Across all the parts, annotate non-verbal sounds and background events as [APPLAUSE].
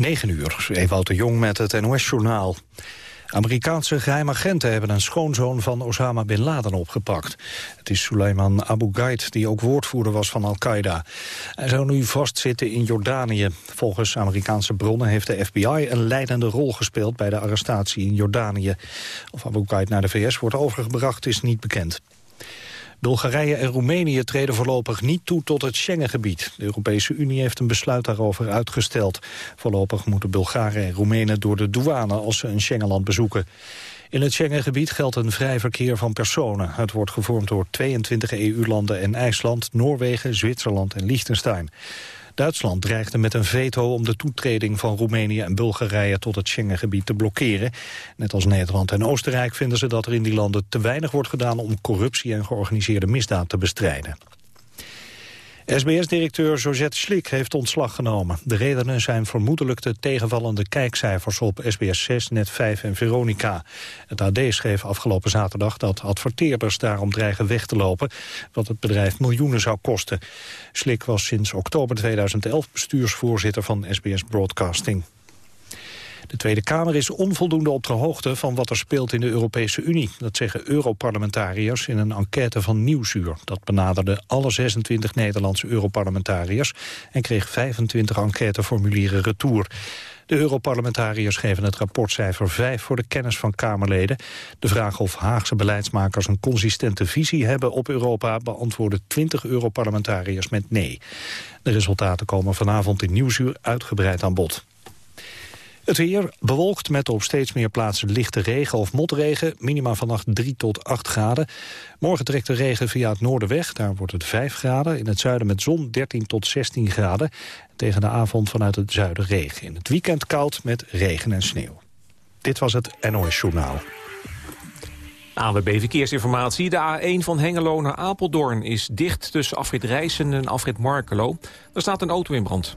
9 uur, Ewout de Jong met het NOS-journaal. Amerikaanse geheime agenten hebben een schoonzoon van Osama Bin Laden opgepakt. Het is Suleiman Abu Ghaid, die ook woordvoerder was van Al-Qaeda. Hij zou nu vastzitten in Jordanië. Volgens Amerikaanse bronnen heeft de FBI een leidende rol gespeeld bij de arrestatie in Jordanië. Of Abu Ghaid naar de VS wordt overgebracht is niet bekend. Bulgarije en Roemenië treden voorlopig niet toe tot het Schengengebied. De Europese Unie heeft een besluit daarover uitgesteld. Voorlopig moeten Bulgaren en Roemenen door de douane als ze een Schengenland bezoeken. In het Schengengebied geldt een vrij verkeer van personen. Het wordt gevormd door 22 EU-landen en IJsland, Noorwegen, Zwitserland en Liechtenstein. Duitsland dreigde met een veto om de toetreding van Roemenië en Bulgarije tot het Schengengebied te blokkeren. Net als Nederland en Oostenrijk vinden ze dat er in die landen te weinig wordt gedaan om corruptie en georganiseerde misdaad te bestrijden. SBS-directeur Josette Slik heeft ontslag genomen. De redenen zijn vermoedelijk de tegenvallende kijkcijfers op SBS 6, Net 5 en Veronica. Het AD schreef afgelopen zaterdag dat adverteerders daarom dreigen weg te lopen, wat het bedrijf miljoenen zou kosten. Slik was sinds oktober 2011 bestuursvoorzitter van SBS Broadcasting. De Tweede Kamer is onvoldoende op de hoogte van wat er speelt in de Europese Unie. Dat zeggen Europarlementariërs in een enquête van Nieuwsuur. Dat benaderde alle 26 Nederlandse Europarlementariërs... en kreeg 25 enquêteformulieren retour. De Europarlementariërs geven het rapportcijfer 5 voor de kennis van Kamerleden. De vraag of Haagse beleidsmakers een consistente visie hebben op Europa... beantwoorden 20 Europarlementariërs met nee. De resultaten komen vanavond in Nieuwsuur uitgebreid aan bod. Het weer bewolkt met op steeds meer plaatsen lichte regen of motregen. Minima vannacht 3 tot 8 graden. Morgen trekt de regen via het noorden weg. Daar wordt het 5 graden. In het zuiden met zon 13 tot 16 graden. Tegen de avond vanuit het zuiden regen. In het weekend koud met regen en sneeuw. Dit was het NOS Journaal. ANWB Verkeersinformatie. De A1 van Hengelo naar Apeldoorn is dicht tussen afrit Rijssen en afrit Markelo. Er staat een auto in brand.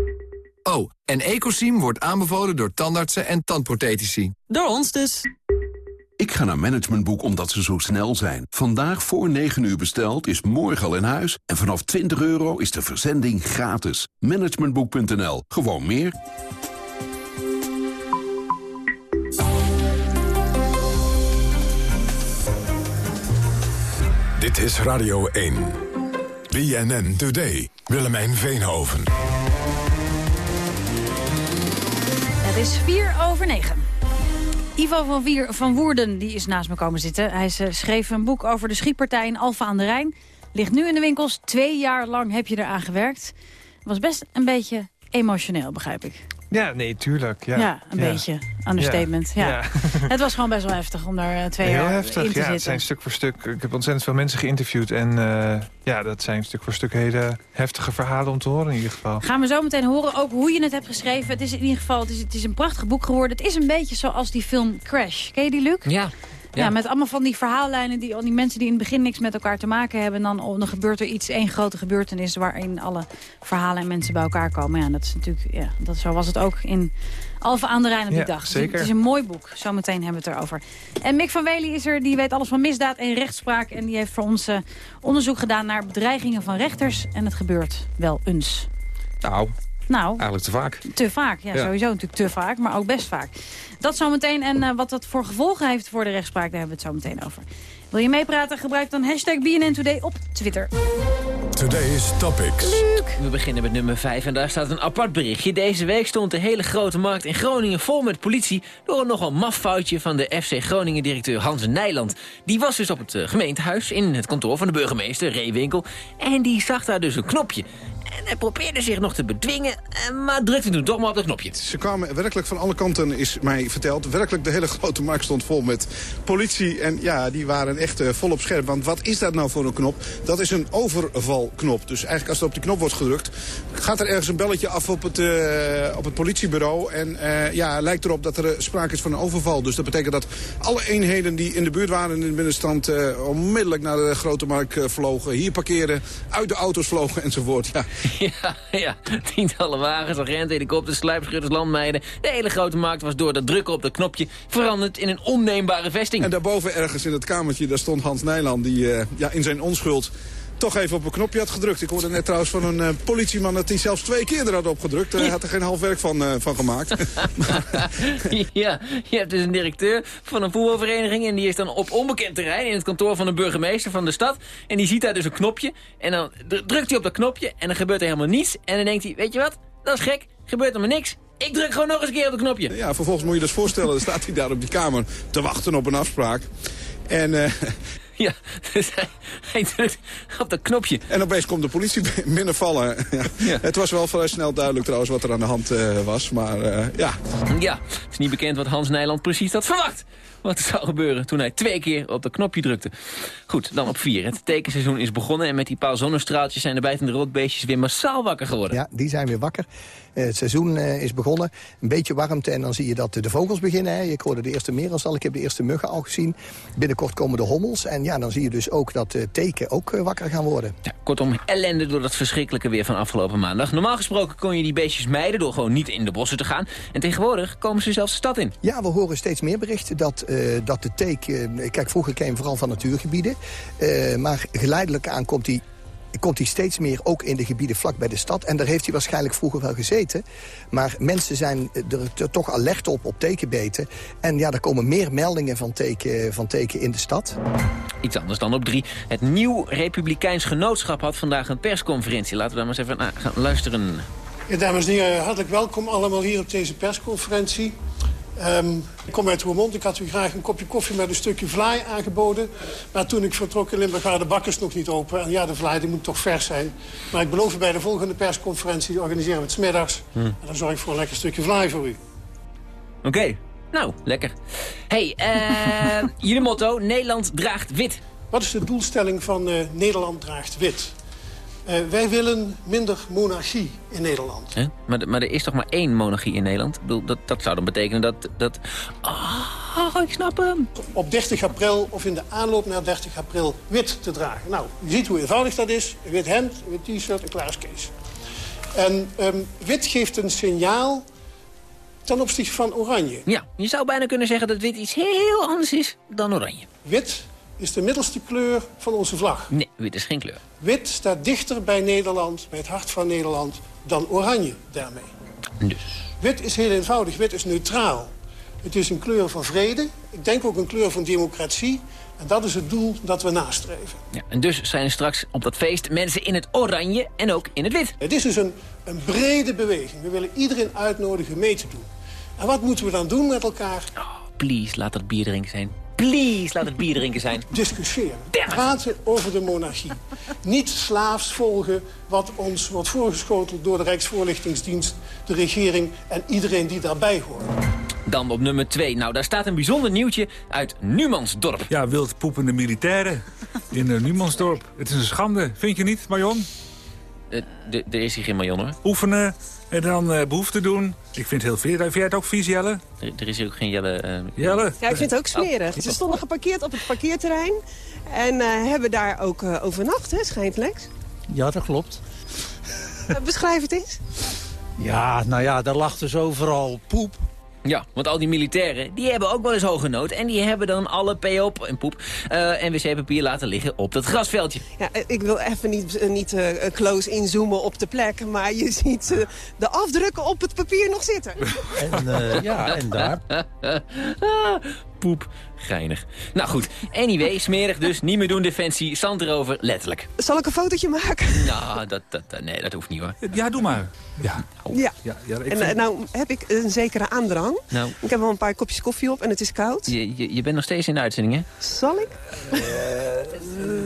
Oh, en Ecosim wordt aanbevolen door tandartsen en tandprothetici. Door ons dus. Ik ga naar Managementboek omdat ze zo snel zijn. Vandaag voor 9 uur besteld is morgen al in huis. En vanaf 20 euro is de verzending gratis. Managementboek.nl. Gewoon meer. Dit is Radio 1. BNN Today. Willemijn Veenhoven. Is vier over negen. Ivo van, Vier, van Woerden die is naast me komen zitten. Hij eh, schreef een boek over de schietpartij in Alfa aan de Rijn. Ligt nu in de winkels. Twee jaar lang heb je eraan gewerkt. Was best een beetje emotioneel, begrijp ik. Ja, nee, tuurlijk. Ja, ja een beetje. Understatement. Ja. ja. het was gewoon best wel heftig om daar eh, twee Heel jaar heftig, in te ja, zitten. Het zijn stuk voor stuk. Ik heb ontzettend veel mensen geïnterviewd. En uh, ja, dat zijn stuk voor stuk hele heftige verhalen om te horen in ieder geval. Gaan we zo meteen horen ook hoe je het hebt geschreven. Het is in ieder geval het is, het is een prachtig boek geworden. Het is een beetje zoals die film Crash. Ken je die, Luc? Ja. Ja. met allemaal van die verhaallijnen, die, al die mensen die in het begin niks met elkaar te maken hebben. En dan, dan gebeurt er iets, één grote gebeurtenis waarin alle verhalen en mensen bij elkaar komen. Ja, dat is natuurlijk, ja, dat, zo was het ook in Alfa aan de Rijn op die Ja, dag. zeker. Het is een mooi boek, zometeen hebben we het erover. En Mick van Wely is er, die weet alles van misdaad en rechtspraak. En die heeft voor ons eh, onderzoek gedaan naar bedreigingen van rechters. En het gebeurt wel eens. Nou, Nou, eigenlijk te vaak. te vaak, ja, Ja. sowieso natuurlijk te vaak, maar ook best vaak. Dat zometeen en eh, wat dat voor gevolgen heeft voor de rechtspraak, daar hebben we het zo meteen over. Wil je meepraten? Gebruik dan hashtag BNN Today op Twitter. Today's Topics. We beginnen met nummer 5 en daar staat een apart berichtje. Deze week stond de hele grote markt in Groningen vol met politie... door een nogal maf foutje van de FC Groningen-directeur Hans Nijland. Die was dus op het eh, gemeentehuis in het kantoor van de burgemeester, Reewinkel... en die zag daar dus een knopje. En hij probeerde zich nog te bedwingen, eh, maar drukte toen toch maar op dat knopje. Ze kwamen werkelijk van alle kanten, is mij verteld. Werkelijk de hele grote markt stond vol met politie. En ja, die waren echt eh, vol op scherp. Want wat is dat nou voor een knop? Dat is een overvalknop. Dus eigenlijk als er op die knop wordt gedrukt... gaat er ergens een belletje af op het, eh, op het politiebureau. En eh, ja, lijkt erop dat er eh, sprake is van een overval. Dus dat betekent dat alle eenheden die in de buurt waren in de binnenstand... eh, onmiddellijk naar de grote markt eh, vlogen. Hier parkeren, uit de auto's vlogen [LAUGHS] enzovoort. Ja, [LAUGHS] Ja, ja, tientallen wagens, agenten, helikopters, sluipschutters, landmeiden. De hele grote markt was door dat drukken op dat knopje veranderd in een onneembare vesting. En daarboven ergens in het kamertje, daar stond Hans Nijland... die eh, ja, in zijn onschuld toch even op een knopje had gedrukt. Ik hoorde net trouwens van een eh, politieman dat hij zelfs twee keer er had opgedrukt. Hij had er geen half werk van, eh, van gemaakt. [LAUGHS] Ja, je hebt dus een directeur van een voetbalvereniging... en die is dan op onbekend terrein in het kantoor van de burgemeester van de stad. En die ziet daar dus een knopje. En dan dr- drukt hij op dat knopje en dan gebeurt er helemaal niets. En dan denkt hij, weet je wat, dat is gek, gebeurt er maar niks. Ik druk gewoon nog eens een keer op het knopje. ja, vervolgens moet je dus voorstellen, dan staat hij daar op die kamer te wachten op een afspraak. En, eh, [LAUGHS] Ja, dus hij, hij drukt op dat knopje. en opeens komt de politie [LAUGHS] binnenvallen. Ja. Het was wel vrij snel duidelijk trouwens wat er aan de hand eh, was. Maar eh, ja, Ja, het is niet bekend wat Hans Nijland precies had verwacht. Wat er zou gebeuren toen hij twee keer op dat knopje drukte. Goed, dan op vier. Het tekenseizoen is begonnen en met die paar zonnestraaltjes zijn de bijtende rotbeestjes weer massaal wakker geworden. Ja, die zijn weer wakker. Eh, het seizoen eh, is begonnen. Een beetje warmte en dan zie je dat de vogels beginnen. Hè. Ik hoorde de eerste merelstal, ik heb de eerste muggen al gezien. Binnenkort komen de hommels. En ja, dan zie je dus ook dat teken ook eh, wakker gaan worden. Ja, kortom, ellende door dat verschrikkelijke weer van afgelopen maandag. Normaal gesproken kon je die beestjes mijden door gewoon niet in de bossen te gaan. En tegenwoordig komen ze zelfs de stad in. Ja, we horen steeds meer berichten dat, dat de teek... kijk, vroeger kwam vooral van natuurgebieden. maar geleidelijk aan komt die komt hij steeds meer ook in de gebieden vlak bij de stad. En daar heeft hij waarschijnlijk vroeger wel gezeten. Maar mensen zijn er toch alert op, op tekenbeten. En ja, er komen meer meldingen van teken, van teken in de stad. Iets anders dan op drie. Het Nieuw Republikeins Genootschap had vandaag een persconferentie. Laten we daar maar eens even naar gaan luisteren. Ja, dames en heren, hartelijk welkom allemaal hier op deze persconferentie. Ehm, ik kom uit Roermond. Ik had u graag een kopje koffie met een stukje vlaai aangeboden. Maar toen ik vertrok in Limburg waren de bakkers nog niet open. En ja, de vlaai die moet toch vers zijn. Maar ik beloof u bij de volgende persconferentie... die organiseren we het 's middags. Hm. En dan zorg ik voor een lekker stukje vlaai voor u. Oké, nou, lekker. hey, eh, [LAUGHS] jullie motto, Nederland draagt wit. Wat is de doelstelling van eh, Nederland draagt wit? Eh, wij willen minder monarchie in Nederland. Maar, maar er is toch maar één monarchie in Nederland? Ik bedoel, dat, dat zou dan betekenen dat... dat... Oh, ik snap hem. Op 30 april of in de aanloop naar 30 april wit te dragen. Nou, je ziet hoe eenvoudig dat is. Een wit hemd, een wit t-shirt en klaar is Kees. En ehm, wit geeft een signaal ten opzichte van oranje. Ja, je zou bijna kunnen zeggen dat wit iets heel anders is dan oranje. Wit is de middelste kleur van onze vlag. Nee, wit is geen kleur. Wit staat dichter bij Nederland, bij het hart van Nederland, dan oranje daarmee. Dus. Wit is heel eenvoudig, wit is neutraal. Het is een kleur van vrede, ik denk ook een kleur van democratie. En dat is het doel dat we nastreven. Ja, en dus zijn er straks op dat feest mensen in het oranje en ook in het wit. Het is dus een, een brede beweging. We willen iedereen uitnodigen mee te doen. En wat moeten we dan doen met elkaar? Please, laat het bier drinken zijn. Please, laat het bier drinken zijn. Discussiëren. Praten over de monarchie. Niet slaafs volgen wat ons wordt voorgeschoteld door de Rijksvoorlichtingsdienst, de regering en iedereen die daarbij hoort. Dan op nummer 2. Nou, daar staat een bijzonder nieuwtje uit Numansdorp. Ja, wildpoepende militairen in uh, Numansdorp. Het is een schande, vind je niet, Marion? Eh, Er is hier geen Marion, hoor. Oefenen en dan eh behoefte doen. Ik vind het heel veel. Vind jij het ook vies, Jelle? Er, er is hier ook geen Jelle... eh, Jelle? Ja, ik vind het ook smerig. Ze stonden geparkeerd op het parkeerterrein. En eh, hebben daar ook eh, overnacht, hè, schijnt Lex. Ja, dat klopt. Beschrijf het eens. Ja, nou ja, daar lag dus overal poep. Ja, want al die militairen, die hebben ook wel eens hoge nood. En die hebben dan alle PO en poep eh, en wc-papier laten liggen op dat grasveldje. Ja, eh, ik wil even niet, eh, niet eh, close inzoomen op de plek. Maar je [LAUGHS] ziet de afdrukken op het papier nog zitten. En eh, [LAUGHS] ja, en daar. [LAUGHS] Ah, poep, geinig. Nou goed, anyway, smerig dus. Niet meer doen defensie, zand erover, letterlijk. Zal ik een fotootje maken? [LAUGHS] Nou, dat, dat, dat- nee, dat hoeft niet hoor. Ja, doe maar. Ja. Ja. ja, ja ik En vind- eh, nou heb ik een zekere aandrang. Nou, Ik heb wel een paar kopjes koffie op en het is koud. je, je, je bent nog steeds in de uitzending, hè? Zal ik?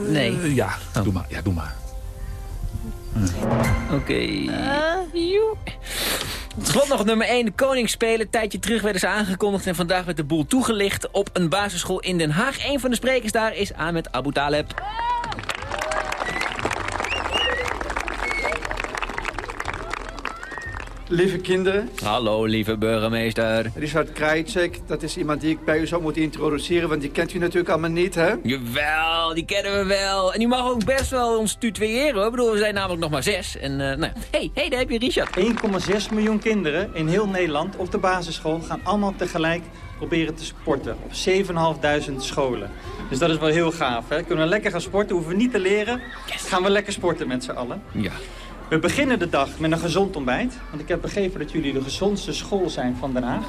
Nee. Eh, ja, doe maar. Ja, doe maar. Oké. Tot slot nog nummer 1, de Koningsspelen. Een tijdje terug werden ze aangekondigd en vandaag werd de boel toegelicht op een basisschool in Den Haag. Een van de sprekers daar is Ahmed Abu Taleb. Lieve kinderen, Hallo, lieve burgemeester. Richard Krajicek, dat is iemand die ik bij u zou moeten introduceren, want die kent u natuurlijk allemaal niet, hè? Jawel, die kennen we wel. En die mag ook best wel ons tutoyeren, hoor. Ik bedoel, we zijn namelijk nog maar zes. En, eh nou, hey, hey, daar heb je Richard. 1,6 miljoen kinderen in heel Nederland op de basisschool gaan allemaal tegelijk proberen te sporten. Op 7.500 scholen. Dus dat is wel heel gaaf. Hè? Kunnen we lekker gaan sporten, hoeven we niet te leren. Gaan we lekker sporten met z'n allen. Ja. We beginnen de dag met een gezond ontbijt. Want ik heb begrepen dat jullie de gezondste school zijn van Den Haag.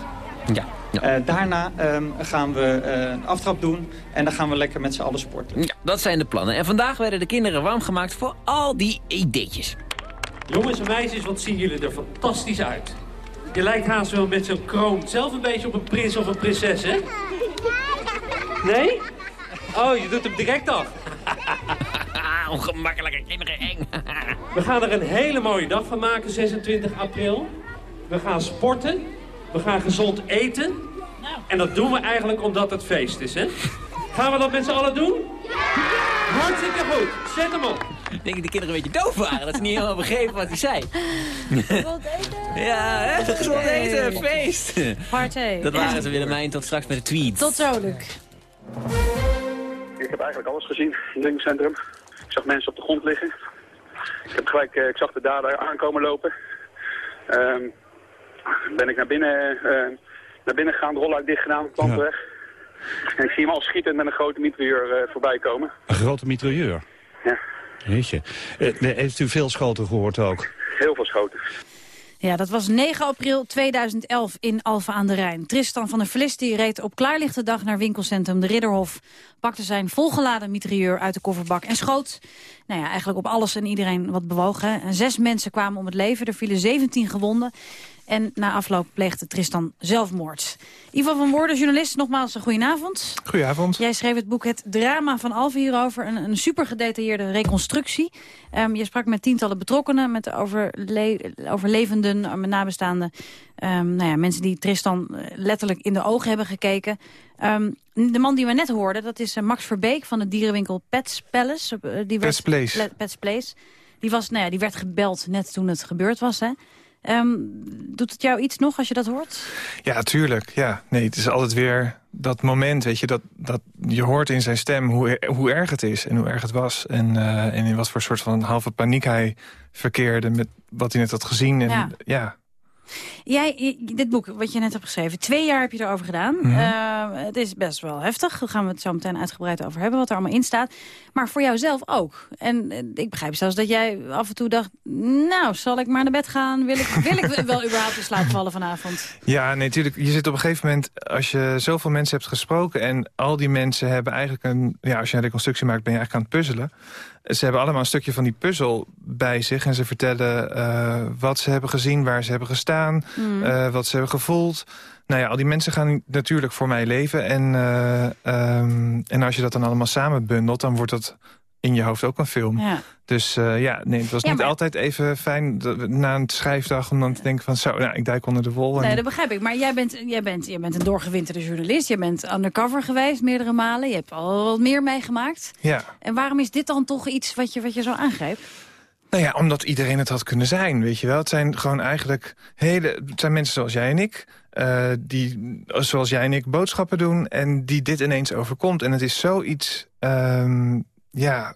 Ja. Eh, daarna ehm, gaan we eh, een aftrap doen en dan gaan we lekker met z'n allen sporten. Ja, dat zijn de plannen. En vandaag werden de kinderen warm gemaakt voor al die ideetjes. Jongens en meisjes, wat zien jullie er fantastisch uit. Je lijkt haast wel met zo'n kroon zelf een beetje op een prins of een prinses, hè? Nee? Oh, je doet hem direct af. Ongemakkelijke kinderen, eng. [LAUGHS] We gaan er een hele mooie dag van maken, 26 april. We gaan sporten. We gaan gezond eten. En dat doen we eigenlijk omdat het feest is, hè? Gaan we dat met z'n allen doen? Hartstikke goed. Zet hem op. Ik denk dat de kinderen een beetje doof waren. Dat ze niet helemaal begrepen wat hij zei. Ja, hè? Gezond eten, feest. Party. Dat waren ze, Willemijn. Tot straks met de tweet. Tot zo, Luc. Ik heb eigenlijk alles gezien in het centrum. Zag mensen op de grond liggen. Ik, heb gelijk, eh, ik zag de dader aankomen lopen. Ehm, ben ik naar binnen, eh, naar binnen gegaan, de rolluik dicht gedaan, plant weg. En ik zie hem al schieten met een grote mitrailleur eh, voorbij komen. Een grote mitrailleur. Ja. Eh, nee, heeft u veel schoten gehoord ook? Heel veel schoten. Ja, dat was 9 april 2011 in Alphen aan de Rijn. Tristan van der Vlis die reed op klaarlichte dag naar winkelcentrum De Ridderhof. Pakte zijn volgeladen mitrailleur uit de kofferbak en schoot. Nou ja, eigenlijk op alles en iedereen wat bewogen. En zes mensen kwamen om het leven, er vielen 17 gewonden. En na afloop pleegde Tristan zelfmoord. Ivo van Woorden, journalist, nogmaals een goedenavond. Goedenavond. Jij schreef het boek Het Drama van Alphen hierover. Een, een super gedetailleerde reconstructie. Ehm, je sprak met tientallen betrokkenen, met overle overlevenden, eh, met nabestaanden. Ehm, nou ja, mensen die Tristan eh, letterlijk in de ogen hebben gekeken. Ehm, de man die we net hoorden, dat is eh, Max Verbeek van de dierenwinkel Pets Palace. Die Pets Place. Pets Place. Die, was, nou ja, die werd gebeld net toen het gebeurd was. Hè? Ehm, doet het jou iets nog als je dat hoort? Ja, tuurlijk. Ja. Nee, het is altijd weer dat moment, weet je, dat, dat je hoort in zijn stem hoe, hoe erg het is en hoe erg het was. En, eh, en in wat voor soort van halve paniek hij verkeerde met wat hij net had gezien. En, Ja. ja. Jij, dit boek, wat je net hebt geschreven, twee jaar heb je erover gedaan. Mhm. Eh, het is best wel heftig. Daar gaan we het zo meteen uitgebreid over hebben, wat er allemaal in staat. Maar voor jouzelf ook. En eh, ik begrijp zelfs dat jij af en toe dacht... nou, zal ik maar naar bed gaan? Wil ik, wil ik wel überhaupt in slaap vallen vanavond? Ja, nee, natuurlijk. Je zit op een gegeven moment, als je zoveel mensen hebt gesproken... en al die mensen hebben eigenlijk een... Ja, als je een reconstructie maakt, ben je eigenlijk aan het puzzelen. Ze hebben allemaal een stukje van die puzzel bij zich... en ze vertellen eh, wat ze hebben gezien, waar ze hebben gestaan... Mm. eh, wat ze hebben gevoeld. Nou ja, al die mensen gaan natuurlijk voor mij leven. En, eh, ehm, en als je dat dan allemaal samen bundelt... dan wordt dat in je hoofd ook een film. Ja. Dus eh, ja, nee, het was Ja, niet maar- altijd even fijn na een schrijfdag... om dan te denken van zo, nou, ik duik onder de wol. en- Nee, dat begrijp ik. Maar jij bent, jij, bent, jij bent een doorgewinterde journalist. Je bent undercover geweest meerdere malen. Je hebt al wat meer meegemaakt. Ja. En waarom is dit dan toch iets wat je, wat je zo aangreep? Nou ja, omdat iedereen het had kunnen zijn, weet je wel. Het zijn gewoon eigenlijk hele... Het zijn mensen zoals jij en ik... Uh, die, zoals jij en ik, boodschappen doen... en die dit ineens overkomt. En het is zoiets... Um, ja,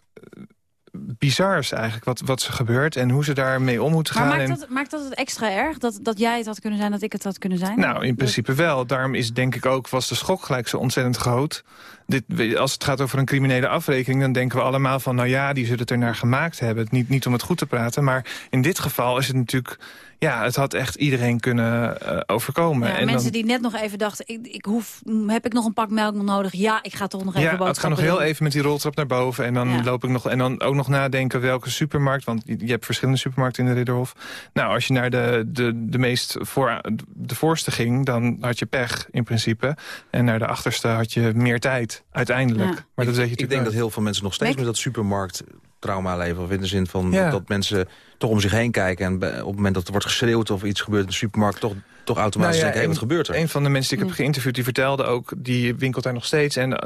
bizars eigenlijk, wat, wat ze gebeurt... en hoe ze daarmee om moeten gaan. Maar maakt dat, maakt dat het extra erg? Dat, dat jij het had kunnen zijn, dat ik het had kunnen zijn? Nou, in principe wel. Daarom is denk ik ook, was de schok gelijk zo ontzettend groot. Dit, als het gaat over een criminele afrekening... dan denken we allemaal van, nou ja, die zullen het er naar gemaakt hebben. Niet, niet om het goed te praten, maar in dit geval is het natuurlijk ja, het had echt iedereen kunnen uh, overkomen. Ja, en mensen dan, die net nog even dachten, ik, ik hoef, heb ik nog een pak melk nodig? Ja, ik ga toch nog even ja, het gaat nog heel even met die roltrap naar boven. En dan ja. loop ik nog en dan ook nog nadenken welke supermarkt. Want je hebt verschillende supermarkten in de Ridderhof. Nou, als je naar de, de, de meest voor, de voorste ging, dan had je pech in principe. En naar de achterste had je meer tijd, uiteindelijk. Ja. Maar dat weet je ik denk dat heel veel mensen nog steeds met dat supermarkt trauma leven. Of in de zin van ja. dat mensen toch om zich heen kijken... en op het moment dat er wordt geschreeuwd of iets gebeurt in de supermarkt... toch, toch automatisch nou ja, denken, hey, wat gebeurt er? Een van de mensen die ik heb geïnterviewd, die vertelde ook... die winkelt daar nog steeds en uh,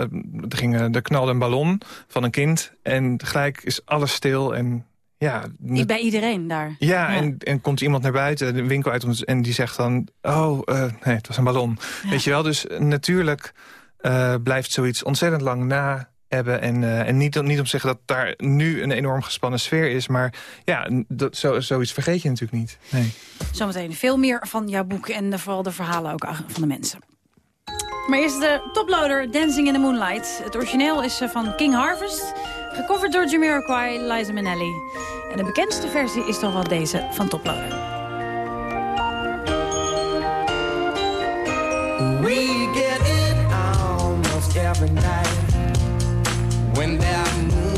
er, ging, er knalde een ballon van een kind... en gelijk is alles stil en... Ja, Bij iedereen daar. Ja, ja. En, en komt iemand naar buiten, de winkel uit... en die zegt dan, oh, uh, nee, het was een ballon. Ja. Weet je wel, dus natuurlijk uh, blijft zoiets ontzettend lang na hebben. En, uh, en niet, niet om te zeggen dat daar nu een enorm gespannen sfeer is. Maar ja, dat, zo, zoiets vergeet je natuurlijk niet. Nee. Zometeen veel meer van jouw boek en vooral de verhalen ook van de mensen. Maar eerst de toploader Dancing in the Moonlight. Het origineel is van King Harvest. Gecoverd door Jamiroquai, Liza Minnelli. En de bekendste versie is toch wel deze van Toploader. We get every night. When that moon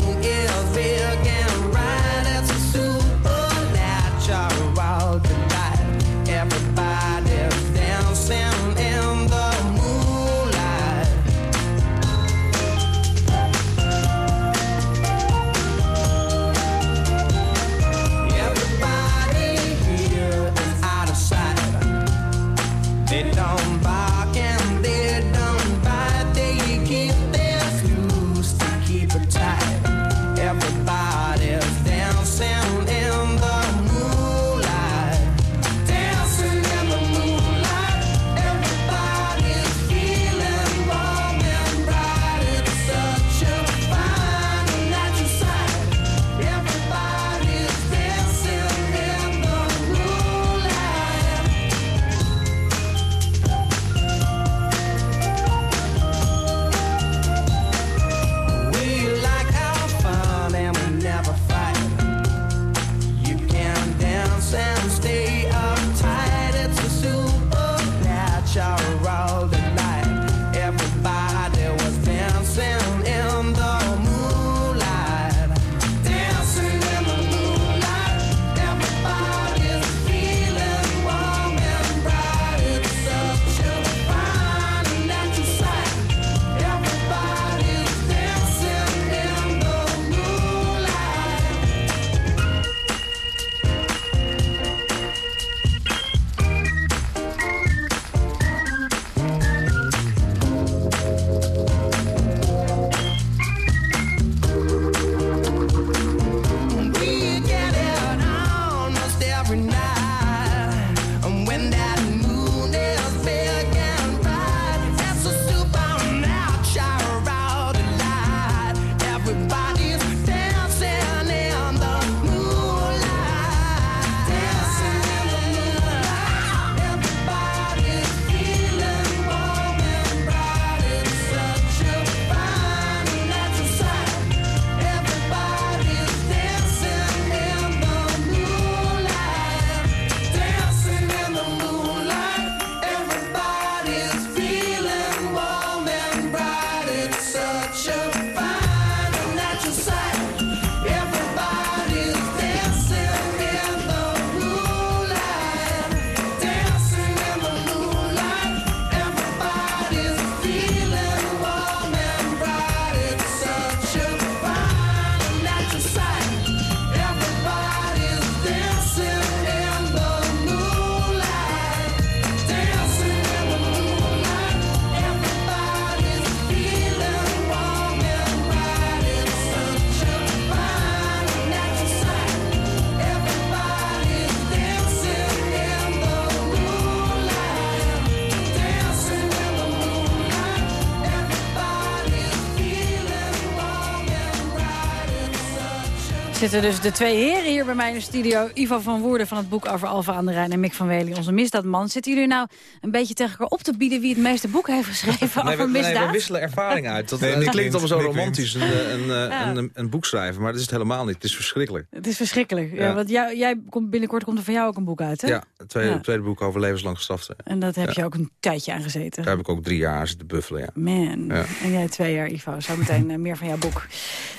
Zitten dus de twee heren hier bij mij in de studio. Ivo van Woerden van het boek over Alfa aan de Rijn en Mick van Wely, onze misdaadman. Zitten jullie nou een beetje tegen elkaar op te bieden wie het meeste boek heeft geschreven Nee, over we, nee, misdaad? we [LAUGHS] wisselen ervaring uit. Dat, Nee, eh, klinkt allemaal zo romantisch, een, een, eh, Ja. een, een boek schrijven. Maar dat is het helemaal niet. Het is verschrikkelijk. Het is verschrikkelijk. Ja. Ja. want jou, jij komt, binnenkort komt er van jou ook een boek uit, hè? Ja, het tweede, Ja. tweede boek over levenslang gestraften. En dat heb Ja. je ook een tijdje aan gezeten. Daar heb ik ook drie jaar aan zitten buffelen, ja. Man. Ja. En jij twee jaar, Ivo. Zometeen eh, meer van jouw boek.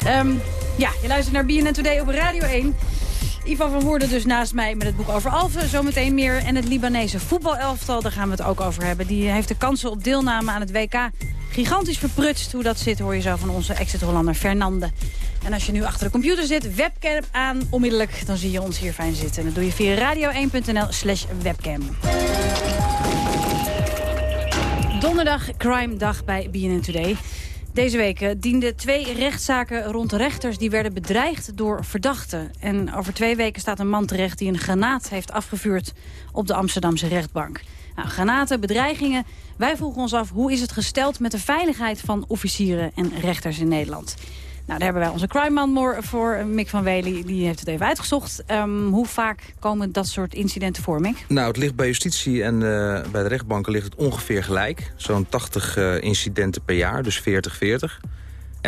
Ehm, ja, je luistert naar BNN Today op Radio 1. Ivo van Woerden dus naast mij met het boek over Alphen. Zometeen meer. En het Libanese voetbalelftal, daar gaan we het ook over hebben. Die heeft de kansen op deelname aan het WK gigantisch verprutst. Hoe dat zit hoor je zo van onze exit-Hollander Fernande. En als je nu achter de computer zit, webcam aan onmiddellijk. Dan zie je ons hier fijn zitten. En dat doe je via radio1.nl slash webcam. Donderdag crime dag bij BNN Today. Deze week eh, dienden twee rechtszaken rond rechters die werden bedreigd door verdachten. En over twee weken staat een man terecht die een granaat heeft afgevuurd op de Amsterdamse rechtbank. Nou, granaten, bedreigingen. Wij vroegen ons af hoe is het gesteld met de veiligheid van officieren en rechters in Nederland. Nou, daar hebben wij onze crime-man voor, eh, Mick van Wely. Die heeft het even uitgezocht. Ehm, hoe vaak komen dat soort incidenten voor, Mick? Nou, het ligt bij justitie en eh, bij de rechtbanken ligt het ongeveer gelijk. Zo'n 80 eh, incidenten per jaar, dus 40, 40.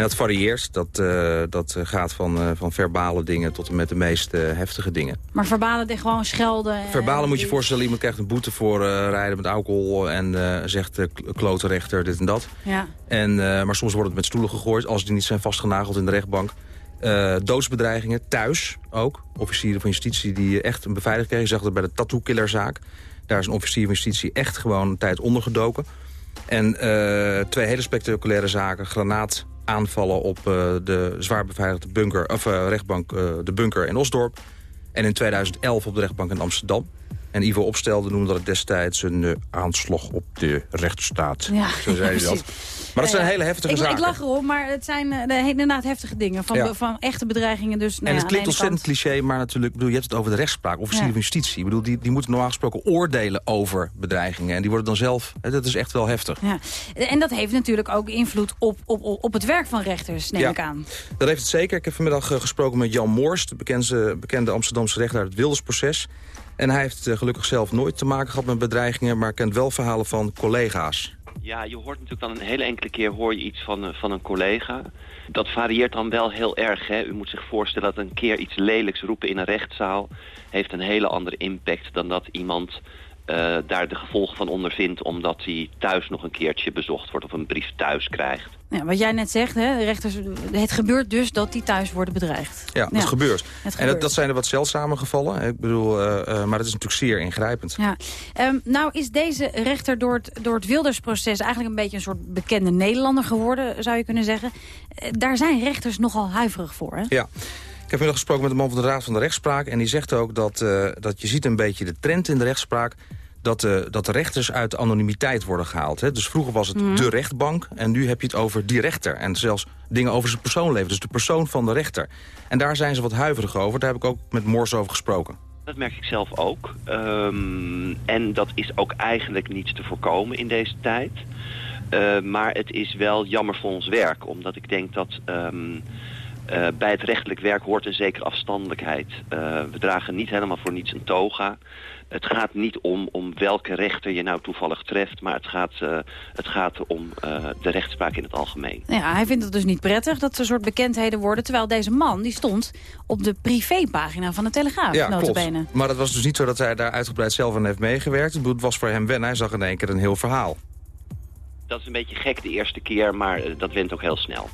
En dat varieert. Dat, eh, dat eh, gaat van, eh, van verbale dingen tot en met de meest heftige dingen. Maar verbalen dit gewoon schelden. en- Verbale moet je voorstellen, iemand krijgt een boete voor rijden met alcohol... en zegt de uh, klote rechter dit en dat. Ja. En, maar soms wordt het met stoelen gegooid als die niet zijn vastgenageld in de rechtbank. Doodsbedreigingen, thuis ook. Officieren van justitie die echt een beveiliging kregen. Je zag dat bij de tattoo-killerzaak. Daar is een officier van justitie echt gewoon een tijd ondergedoken. En twee hele spectaculaire zaken. Granaataanvallen op eh, de zwaar beveiligde bunker, of, eh, rechtbank eh, de bunker in Osdorp. En in 2011 op de rechtbank in Amsterdam. En Ivo Opstelde noemde dat destijds een aanslag op de rechtsstaat. Ja, Zo zei hij [LAUGHS] dat. Maar dat zijn hele heftige ik, zaken. Ik lach erop, maar het zijn de- inderdaad heftige dingen. Van, Ja. van echte bedreigingen. Dus, nou en ja, het klinkt ontzettend cliché, maar natuurlijk, bedoel, je hebt het over de rechtspraak. Officieren Ja. van justitie. Ik bedoel, die, die moeten normaal gesproken oordelen over bedreigingen. En die worden dan zelf, hè, dat is echt wel heftig. Ja. En dat heeft natuurlijk ook invloed op, op, op het werk van rechters, neem Ja. ik aan. Dat heeft het zeker. Ik heb vanmiddag eh, gesproken met Jan Moors, de bekende, bekende Amsterdamse rechter uit het Wildersproces. En hij heeft eh, gelukkig zelf nooit te maken gehad met bedreigingen, maar kent wel verhalen van collega's. Ja, je hoort natuurlijk wel een hele enkele keer hoor je iets van, eh, van een collega. Dat varieert dan wel heel erg. Hè? U moet zich voorstellen dat een keer iets lelijks roepen in een rechtszaal... heeft een hele andere impact dan dat iemand eh, daar de gevolgen van ondervindt... omdat hij thuis nog een keertje bezocht wordt of een brief thuis krijgt. Ja, wat jij net zegt, hè, rechters, het gebeurt dus dat die thuis worden bedreigd. Ja, dat gebeurt. het En dat, dat zijn er wat zeldzame gevallen. Ik bedoel, eh, eh, maar het is natuurlijk zeer ingrijpend. Ja. Ehm, nou is deze rechter door het, door het Wildersproces eigenlijk een beetje een soort bekende Nederlander geworden, zou je kunnen zeggen. Eh, daar zijn rechters nogal huiverig voor, hè? Ja. Ik heb vanmiddag gesproken met een man van de Raad van de Rechtspraak... en die zegt ook dat, eh, dat je ziet een beetje de trend in de rechtspraak... dat, de dat de rechters uit de anonimiteit worden gehaald. Hè. Dus vroeger was het Mhm. de rechtbank en nu heb je het over die rechter. En zelfs dingen over zijn persoonleven, dus de persoon van de rechter. En daar zijn ze wat huiverig over. Daar heb ik ook met Mors over gesproken. Dat merk ik zelf ook. Ehm, en dat is ook eigenlijk niet te voorkomen in deze tijd. Eh, maar het is wel jammer voor ons werk. Omdat ik denk dat ehm, eh, bij het rechtelijk werk hoort een zekere afstandelijkheid. Eh, we dragen niet helemaal voor niets een toga. Het gaat niet om, om welke rechter je nou toevallig treft. Maar het gaat, eh, het gaat om eh, de rechtspraak in het algemeen. Ja, hij vindt het dus niet prettig dat ze een soort bekendheden worden. Terwijl deze man, die stond op de privépagina van de Telegraaf, ja, notabene. klopt. Maar dat was dus niet zo dat hij daar uitgebreid zelf aan heeft meegewerkt. Het was voor hem wennen. Hij zag in één keer een heel verhaal. Dat is een beetje gek de eerste keer, maar dat went ook heel snel.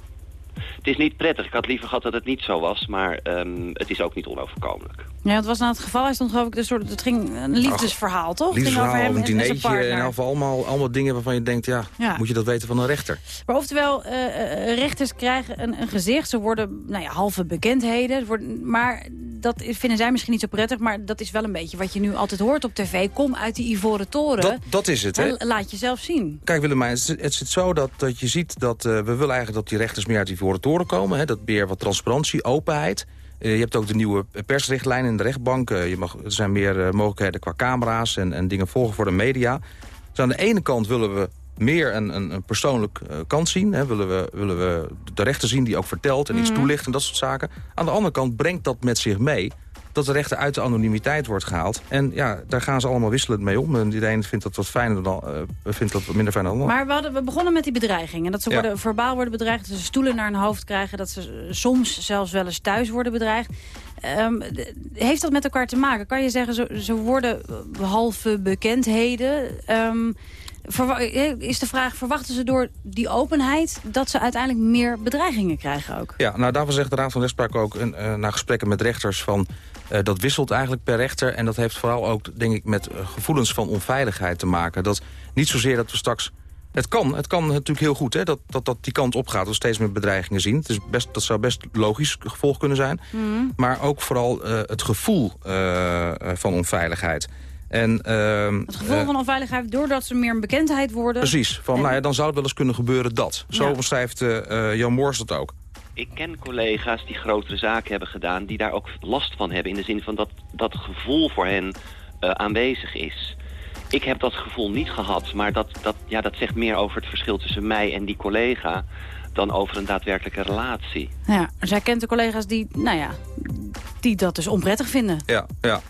Het is niet prettig. Ik had liever gehad dat het niet zo was, maar ehm, het is ook niet onoverkomelijk. Ja, het was nou het geval. Hij stond geloof ik, een soort, het ging een liefdesverhaal, toch? Liefdesverhaal, over hem een dinertje. En half allemaal, allemaal dingen waarvan je denkt, ja, Ja. moet je dat weten van een rechter? Maar oftewel, eh, eh, rechters krijgen een, een gezicht. Ze worden nou ja, halve bekendheden. Worden- maar dat vinden zij misschien niet zo prettig. Maar dat is wel een beetje wat je nu altijd hoort op tv. Kom uit die ivoren toren. Dat, dat is het, hè? laat jezelf zien. Kijk Willemijn, het zit- het zit zo dat, dat je ziet dat eh, we willen eigenlijk dat die rechters meer uit die voren toren komen. Hè, dat meer wat transparantie, openheid. Eh, je hebt ook de nieuwe persrichtlijn in de rechtbank. Eh, je mag, er zijn meer eh, mogelijkheden qua camera's en, en dingen volgen voor de media. Dus aan de ene kant willen we meer een, een, een persoonlijk kant zien. Hè. Willen, we, willen we de rechter zien die ook vertelt en iets Mhm. toelicht en dat soort zaken. Aan de andere kant brengt dat met zich mee dat de rechter uit de anonimiteit wordt gehaald. En ja, daar gaan ze allemaal wisselend mee om. En iedereen vindt dat wat fijner dan, eh, vindt dat minder fijn dan de ander. Maar we, hadden, we begonnen met die bedreiging. En dat ze Ja. worden, verbaal worden bedreigd, dat ze stoelen naar hun hoofd krijgen... dat ze eh, soms zelfs wel eens thuis worden bedreigd. Ehm, heeft dat met elkaar te maken? Kan je zeggen, ze, ze worden eh, behalve bekendheden... ehm, eh, is de vraag, verwachten ze door die openheid... dat ze uiteindelijk meer bedreigingen krijgen ook? Ja, nou daarvan zegt de Raad van Rechtspraak ook eh, na gesprekken met rechters van... eh, dat wisselt eigenlijk per rechter en dat heeft vooral ook, denk ik, met eh, gevoelens van onveiligheid te maken. Dat niet zozeer dat we straks... Het kan, het kan natuurlijk heel goed hè, dat, dat dat die kant op gaat. Dat we steeds meer bedreigingen zien. Het is best, dat zou best logisch gevolg kunnen zijn. Mhm. Maar ook vooral eh, het gevoel eh, eh, van onveiligheid. En, ehm, Het gevoel eh, van onveiligheid, doordat ze meer een bekendheid worden... Precies, van, nou ja, dan zou het wel eens kunnen gebeuren dat. Zo Ja. beschrijft eh, eh, Jan Moors dat ook. Ik ken collega's die grotere zaken hebben gedaan... die daar ook last van hebben. In de zin van dat dat gevoel voor hen eh, aanwezig is. Ik heb dat gevoel niet gehad. Maar dat, dat, ja, dat zegt meer over het verschil tussen mij en die collega... dan over een daadwerkelijke relatie. Ja, zij kent de collega's die, nou ja, die dat dus onprettig vinden. Ja, ja.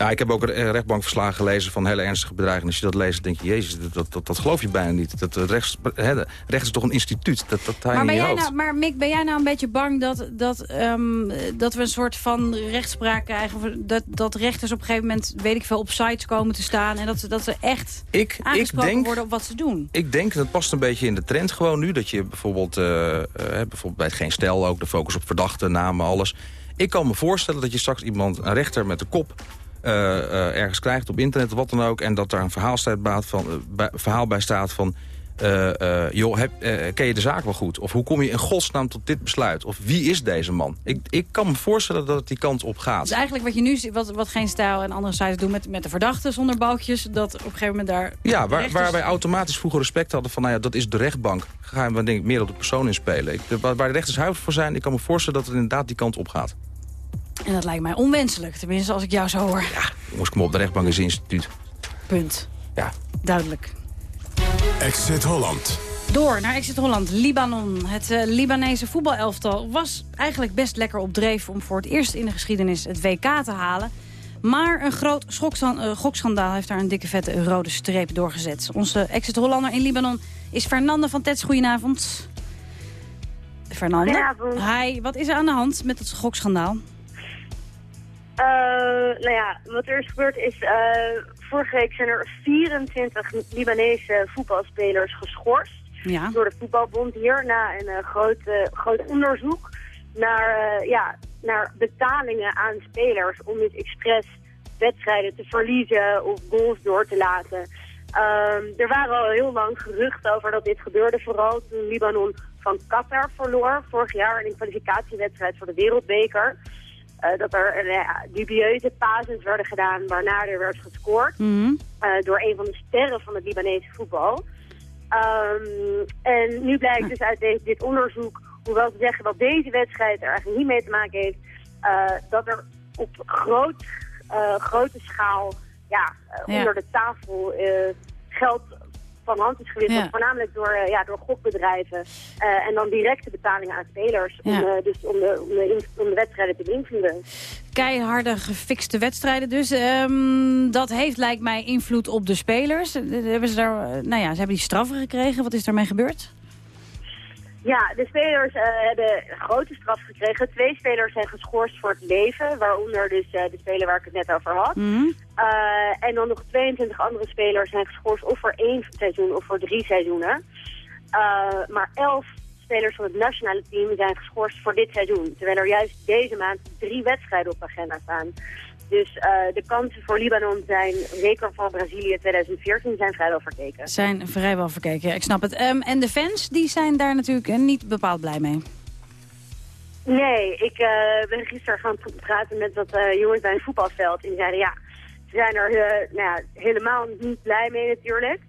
Ja, ik heb ook rechtbankverslagen gelezen van hele ernstige bedreigingen. Als je dat leest, denk je, jezus, dat, dat, dat, geloof je bijna niet. Dat, eh, rechts, hè, rechts is toch een instituut, dat, dat hij Maar, ben jij nou, maar Mick, ben jij nou een beetje bang dat, dat, ehm, dat we een soort van rechtspraak krijgen? Dat, dat rechters op een gegeven moment, weet ik veel, op sites komen te staan... en dat ze, dat ze echt ik, ik denk, worden op wat ze doen? Ik denk, dat past een beetje in de trend gewoon nu... dat je bijvoorbeeld, eh, eh, bijvoorbeeld bij het Geen Stel ook... de focus op verdachten, namen, alles. Ik kan me voorstellen dat je straks iemand, een rechter met de kop... eh, eh, ergens krijgt op internet of wat dan ook... en dat daar een verhaal, van, eh, bij- verhaal bij staat van... joh, heb, ken je de zaak wel goed? Of hoe kom je in godsnaam tot dit besluit? Of wie is deze man? Ik, ik kan me voorstellen dat het die kant op gaat. Dus eigenlijk wat je nu ziet, wat, wat Geen Stijl en andere sites doen met, met de verdachten zonder balkjes... dat op een gegeven moment daar... Ja, waar, rechters- waar wij automatisch vroeger respect hadden van... nou ja, dat is de rechtbank. Gaan we denk ik meer op de persoon inspelen. Ik, waar de rechters huidig voor zijn... ik kan me voorstellen dat het inderdaad die kant op gaat. En dat lijkt mij onwenselijk, tenminste als ik jou zo hoor. Jongens, kom op, de rechtbank is een instituut. Punt. Ja. Duidelijk. Exit Holland. Door naar Exit Holland, Libanon. Het eh, Libanese voetbalelftal was eigenlijk best lekker op dreef... om voor het eerst in de geschiedenis het WK te halen. Maar een groot eh, gokschandaal heeft daar een dikke vette rode streep doorgezet. Onze Exit Hollander in Libanon is Fernande van Tets. Goedenavond. Fernande. Goedenavond. Hi, wat is er aan de hand met het gokschandaal? Eh, nou ja, wat er is gebeurd is, eh, vorige week zijn er 24 Libanese voetbalspelers geschorst. Ja. Door de voetbalbond hier na een eh, groot, groot onderzoek naar, ja, naar betalingen aan spelers om dus expres wedstrijden te verliezen of goals door te laten. Ehm, er waren al heel lang geruchten over dat dit gebeurde, vooral toen Libanon van Qatar verloor vorig jaar in een kwalificatiewedstrijd voor de Wereldbeker. Eh, dat er ja, dubieuze pases werden gedaan waarna er werd gescoord Mhm. eh, door een van de sterren van het Libanese voetbal. Ehm, en nu blijkt dus uit deze, dit onderzoek, hoewel ze zeggen dat deze wedstrijd er eigenlijk niet mee te maken heeft, dat er op groot, grote schaal ja, Ja. onder de tafel geld van hand is gewisseld. Ja. Voornamelijk door, eh, ja, door gokbedrijven. eh, en dan directe betalingen aan spelers. Om, eh, dus om de, om, de, om de wedstrijden te beïnvloeden. Keiharde gefixte wedstrijden dus. Ehm, dat heeft lijkt mij invloed op de spelers. Hebben ze, daar, nou ja, ze hebben die straffen gekregen. Wat is daarmee gebeurd? Ja, de spelers eh, hebben een grote straf gekregen. Twee spelers zijn geschorst voor het leven, waaronder dus eh, de speler waar ik het net over had. Mhm. Eh, en dan nog 22 andere spelers zijn geschorst of voor één seizoen of voor drie seizoenen. Maar elf spelers van het nationale team zijn geschorst voor dit seizoen. Terwijl er juist deze maand drie wedstrijden op de agenda staan. Dus eh, de kansen voor Libanon zijn, zeker voor Brazilië 2014, zijn vrijwel verkeken. Zijn vrijwel verkeken, ja, ik snap het. Ehm, en de fans, die zijn daar natuurlijk eh, niet bepaald blij mee. Nee, ik eh, ben gisteren gaan praten met wat jongens bij een voetbalveld. En die zeiden ja, ze zijn er nou ja, helemaal niet blij mee natuurlijk.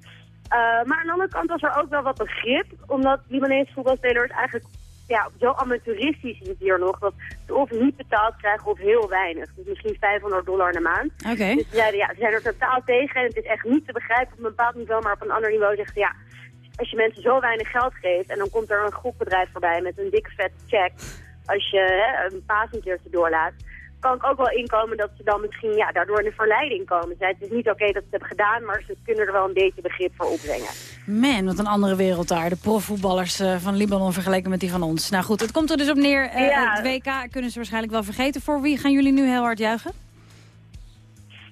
Maar aan de andere kant was er ook wel wat begrip. Omdat Libanese voetbalspelers eigenlijk ja, zo amateuristisch is het hier nog. Dat ze of niet betaald krijgen of heel weinig. Dus misschien 500 dollar in de maand. Oké. Dus ze zeiden ja, ze zijn er totaal tegen. En het is echt niet te begrijpen op een bepaald niveau. Maar op een ander niveau zeggen ze ja, als je mensen zo weinig geld geeft en dan komt er een groepbedrijf voorbij met een dikke vet check als je hè, een paas een keertje doorlaat, kan ik ook wel inkomen dat ze dan misschien ja, daardoor in de verleiding komen. Zij, het is niet oké dat ze het hebben gedaan, maar ze kunnen er wel een beetje begrip voor opbrengen. Man, wat een andere wereld daar. De profvoetballers eh, van Libanon vergeleken met die van ons. Nou goed, het komt er dus op neer. eh, Ja. Het WK kunnen ze waarschijnlijk wel vergeten. Voor wie gaan jullie nu heel hard juichen?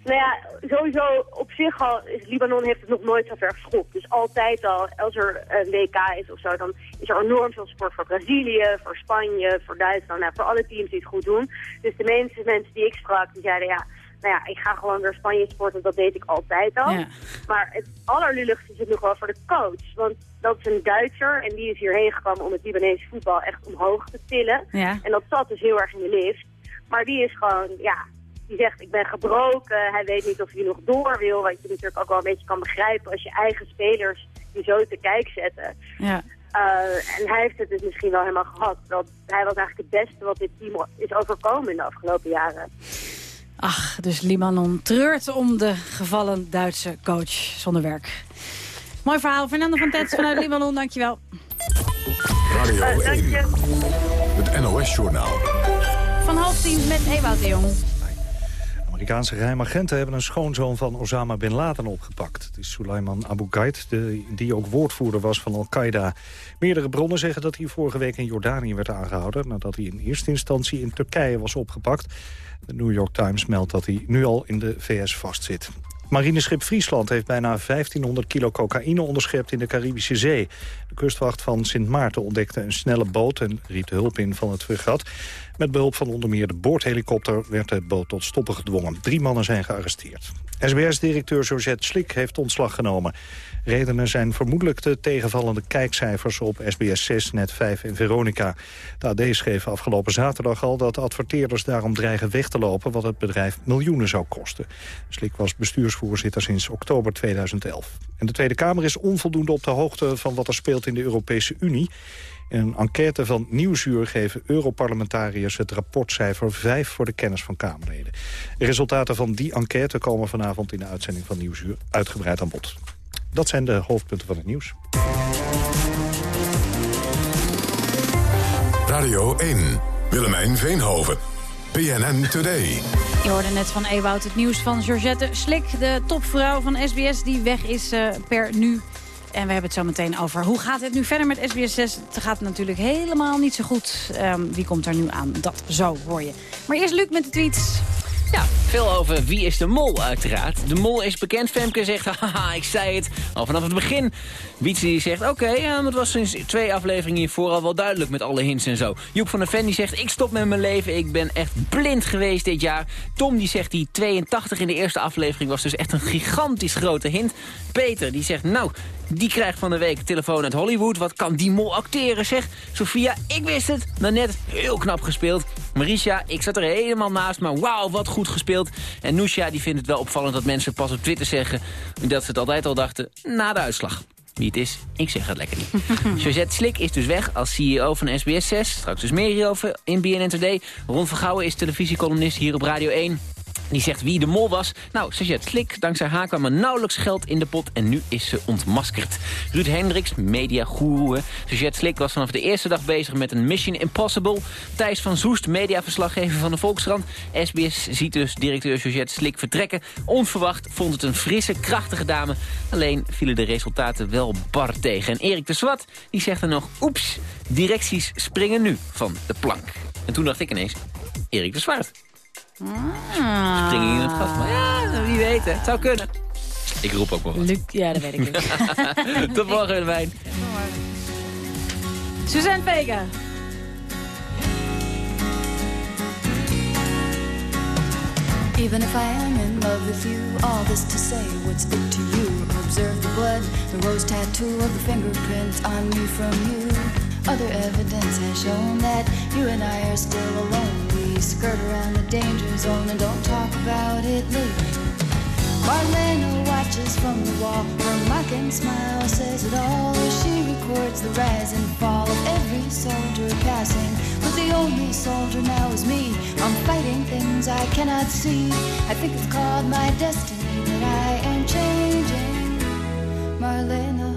Nou ja, sowieso op zich al, is Libanon heeft het nog nooit zo ver geschopt. Dus altijd al, als er een WK is of zo, dan is er enorm veel sport voor Brazilië, voor Spanje, voor Duitsland, nou, voor alle teams die het goed doen. Dus de meeste mensen die ik sprak, die zeiden ja, nou ja, ik ga gewoon weer Spanje sporten, dat deed ik altijd al. Ja. Maar het allerlulligste is het nog wel voor de coach. Want dat is een Duitser en die is hierheen gekomen om het Libanese voetbal echt omhoog te tillen. Ja. En dat zat dus heel erg in de lift. Maar die is gewoon, ja, die zegt ik ben gebroken. Hij weet niet of hij nog door wil. Wat je natuurlijk ook wel een beetje kan begrijpen als je eigen spelers die zo te kijk zetten. Ja. Eh, en hij heeft het dus misschien wel helemaal gehad. Dat hij was eigenlijk het beste wat dit team is overkomen in de afgelopen jaren. Ach, dus Libanon treurt om de gevallen Duitse coach zonder werk. Mooi verhaal. Fernando van Tets vanuit [LAUGHS] Libanon, dankjewel. Radio Eh, 1, dank je. het NOS-journaal. Van half tien met Ewout de Jong. Amerikaanse geheimagenten hebben een schoonzoon van Osama Bin Laden opgepakt. Het is Sulaiman Abu Ghaid, de, die ook woordvoerder was van Al-Qaeda. Meerdere bronnen zeggen dat hij vorige week in Jordanië werd aangehouden... nadat hij in eerste instantie in Turkije was opgepakt. De New York Times meldt dat hij nu al in de VS vastzit. Marineschip Friesland heeft bijna 1500 kilo cocaïne onderschept in de Caribische Zee. De kustwacht van Sint Maarten ontdekte een snelle boot en riep hulp in van het fregat. Met behulp van onder meer de boordhelikopter werd de boot tot stoppen gedwongen. Drie mannen zijn gearresteerd. SBS-directeur Georgette Slik heeft ontslag genomen. Redenen zijn vermoedelijk de tegenvallende kijkcijfers op SBS 6, Net 5 en Veronica. De AD schreef afgelopen zaterdag al dat adverteerders daarom dreigen weg te lopen... wat het bedrijf miljoenen zou kosten. Slik was bestuursvoorzitter sinds oktober 2011. En de Tweede Kamer is onvoldoende op de hoogte van wat er speelt in de Europese Unie. In een enquête van Nieuwsuur geven Europarlementariërs het rapportcijfer 5 voor de kennis van Kamerleden. De resultaten van die enquête komen vanavond in de uitzending van Nieuwsuur uitgebreid aan bod. Dat zijn de hoofdpunten van het nieuws. Radio 1, Willemijn Veenhoven, PNN Today. Je hoorde net van Ewout het nieuws van Georgette Slik, de topvrouw van SBS die weg is eh, per nu. En we hebben het zo meteen over hoe gaat het nu verder met SBS 6. Het gaat natuurlijk helemaal niet zo goed. Ehm, wie komt er nu aan? Dat zo hoor je. Maar eerst Luc met de tweets. Ja, veel over wie is de mol uiteraard. De mol is bekend. Femke zegt, [LAUGHS] haha, ik zei het al vanaf het begin. Wietse die zegt, oké, het was sinds twee afleveringen hiervoor al wel duidelijk met alle hints en zo. Joep van der Ven die zegt, ik stop met mijn leven. Ik ben echt blind geweest dit jaar. Tom die zegt, die 82 in de eerste aflevering was dus echt een gigantisch grote hint. Peter die zegt, nou, die krijgt van de week telefoon uit Hollywood. Wat kan die mol acteren, zeg. Sophia, ik wist het. Net heel knap gespeeld. Marisha, ik zat er helemaal naast, maar wauw, wat goed gespeeld. En Noesha, die vindt het wel opvallend dat mensen pas op Twitter zeggen... dat ze het altijd al dachten na de uitslag. Wie het is, ik zeg het lekker niet. [LAUGHS] Josette Slik is dus weg als CEO van SBS 6. Straks dus meer hierover in BNN Today. Ron Vergouwen is televisiecolumnist hier op Radio 1. Die zegt wie de mol was. Nou, Suzette Slik, dankzij haar kwam er nauwelijks geld in de pot... en nu is ze ontmaskerd. Ruud Hendricks, mediagoeroe. Suzette Slik was vanaf de eerste dag bezig met een Mission Impossible. Thijs van Zoest, mediaverslaggever van de Volkskrant. SBS ziet dus directeur Suzette Slik vertrekken. Onverwacht vond het een frisse, krachtige dame. Alleen vielen de resultaten wel bar tegen. En Erik de Swat, die zegt er nog... oeps, directies springen nu van de plank. En toen dacht ik ineens, Erik de Zwart. Ah. Spring in het gat. Maar ja, wie weet, hè. het zou kunnen. Ik roep ook wel wat. Luc, ja, dat weet ik niet. [LAUGHS] Tot morgen, Willemijn. Suzanne Vega. Even if I am in love with you, all this to say, what's it to you? Observe the blood, the rose tattoo of the fingerprints on me from you. Other evidence has shown that you and I are still alone. We skirt around the danger zone and don't talk about it later. Marlena watches from the wall. Her mocking smile says it all as she records the rise and fall of every soldier passing. But the only soldier now is me. I'm fighting things I cannot see. I think it's called my destiny that I am changing. Marlena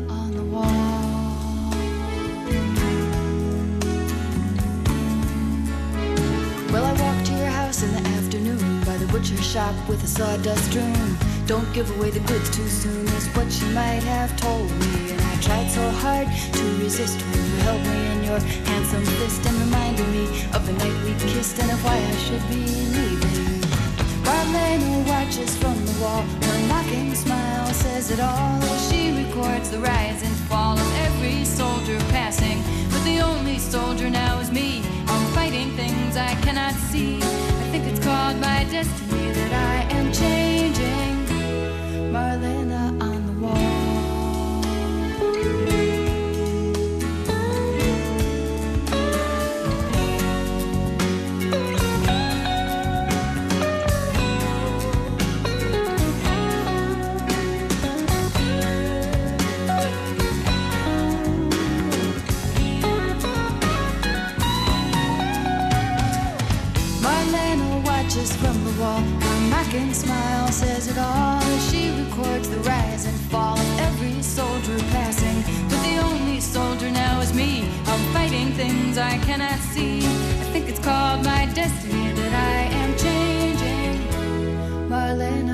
butcher shop with a sawdust strewn. Don't give away the goods too soon is what she might have told me. And I tried so hard to resist when you held me in your handsome fist and reminded me of the night we kissed and of why I should be leaving. Marlena watches from the wall. Her mocking smile says it all. She records the rise and fall of every soldier passing. But the only soldier now is me. I'm fighting things I cannot see. I think it's called my destiny that I am changing. Marlena Mocking smile says it all. She records the rise and fall of every soldier passing. But the only soldier now is me. I'm fighting things I cannot see. I think it's called my destiny that I am changing. Marlena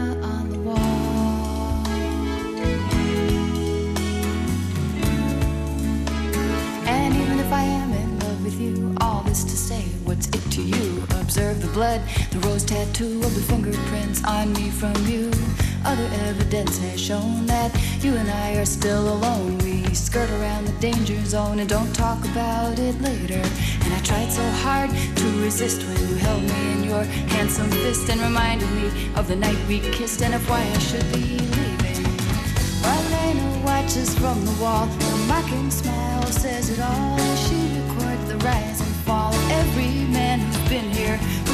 blood, the rose tattoo of the fingerprints on me from you. Other evidence has shown that you and I are still alone. We skirt around the danger zone and don't talk about it later. And I tried so hard to resist when you held me in your handsome fist and reminded me of the night we kissed and of why I should be leaving. Marlena watches from the wall. Her mocking smile says it all. She records the rise and fall of every man who's been here.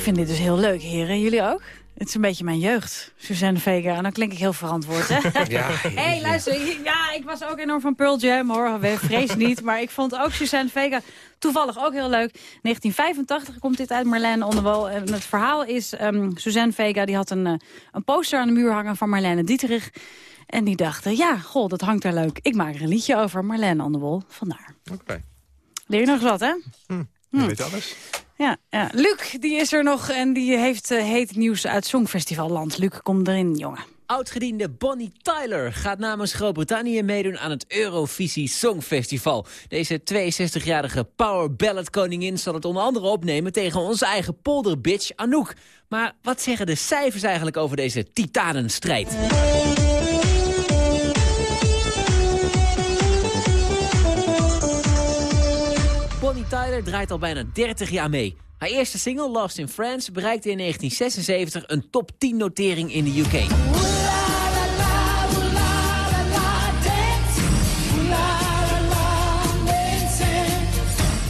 Ik vind dit dus heel leuk, heren. Jullie ook? Het is een beetje mijn jeugd, Suzanne Vega. En dan klink ik heel verantwoord, hè? [LAUGHS] Ja, hey, luister. Ja, ik was ook enorm van Pearl Jam, hoor. Vrees niet. Maar ik vond ook Suzanne Vega toevallig ook heel leuk. 1985 komt dit uit Marlene Onderwal. En het verhaal is, ehm, Suzanne Vega die had een, eh, een poster aan de muur hangen van Marlene Dieterich. En die dachten, ja, goh, dat hangt daar leuk. Ik maak er een liedje over, Marlene Onderwol. Vandaar. Oké. Leer je nog eens wat, hè? Je weet alles. Ja, ja, Luc, die is er nog en die heeft eh, heet nieuws uit Songfestivalland. Luc, kom erin, jongen. Oudgediende Bonnie Tyler gaat namens Groot-Brittannië meedoen aan het Eurovisie Songfestival. Deze 62-jarige power ballad koningin zal het onder andere opnemen tegen onze eigen polderbitch Anouk. Maar wat zeggen de cijfers eigenlijk over deze titanenstrijd? Tyler draait al bijna 30 jaar mee. Haar eerste single, Lost in France, bereikte in 1976 een top 10 notering in de UK.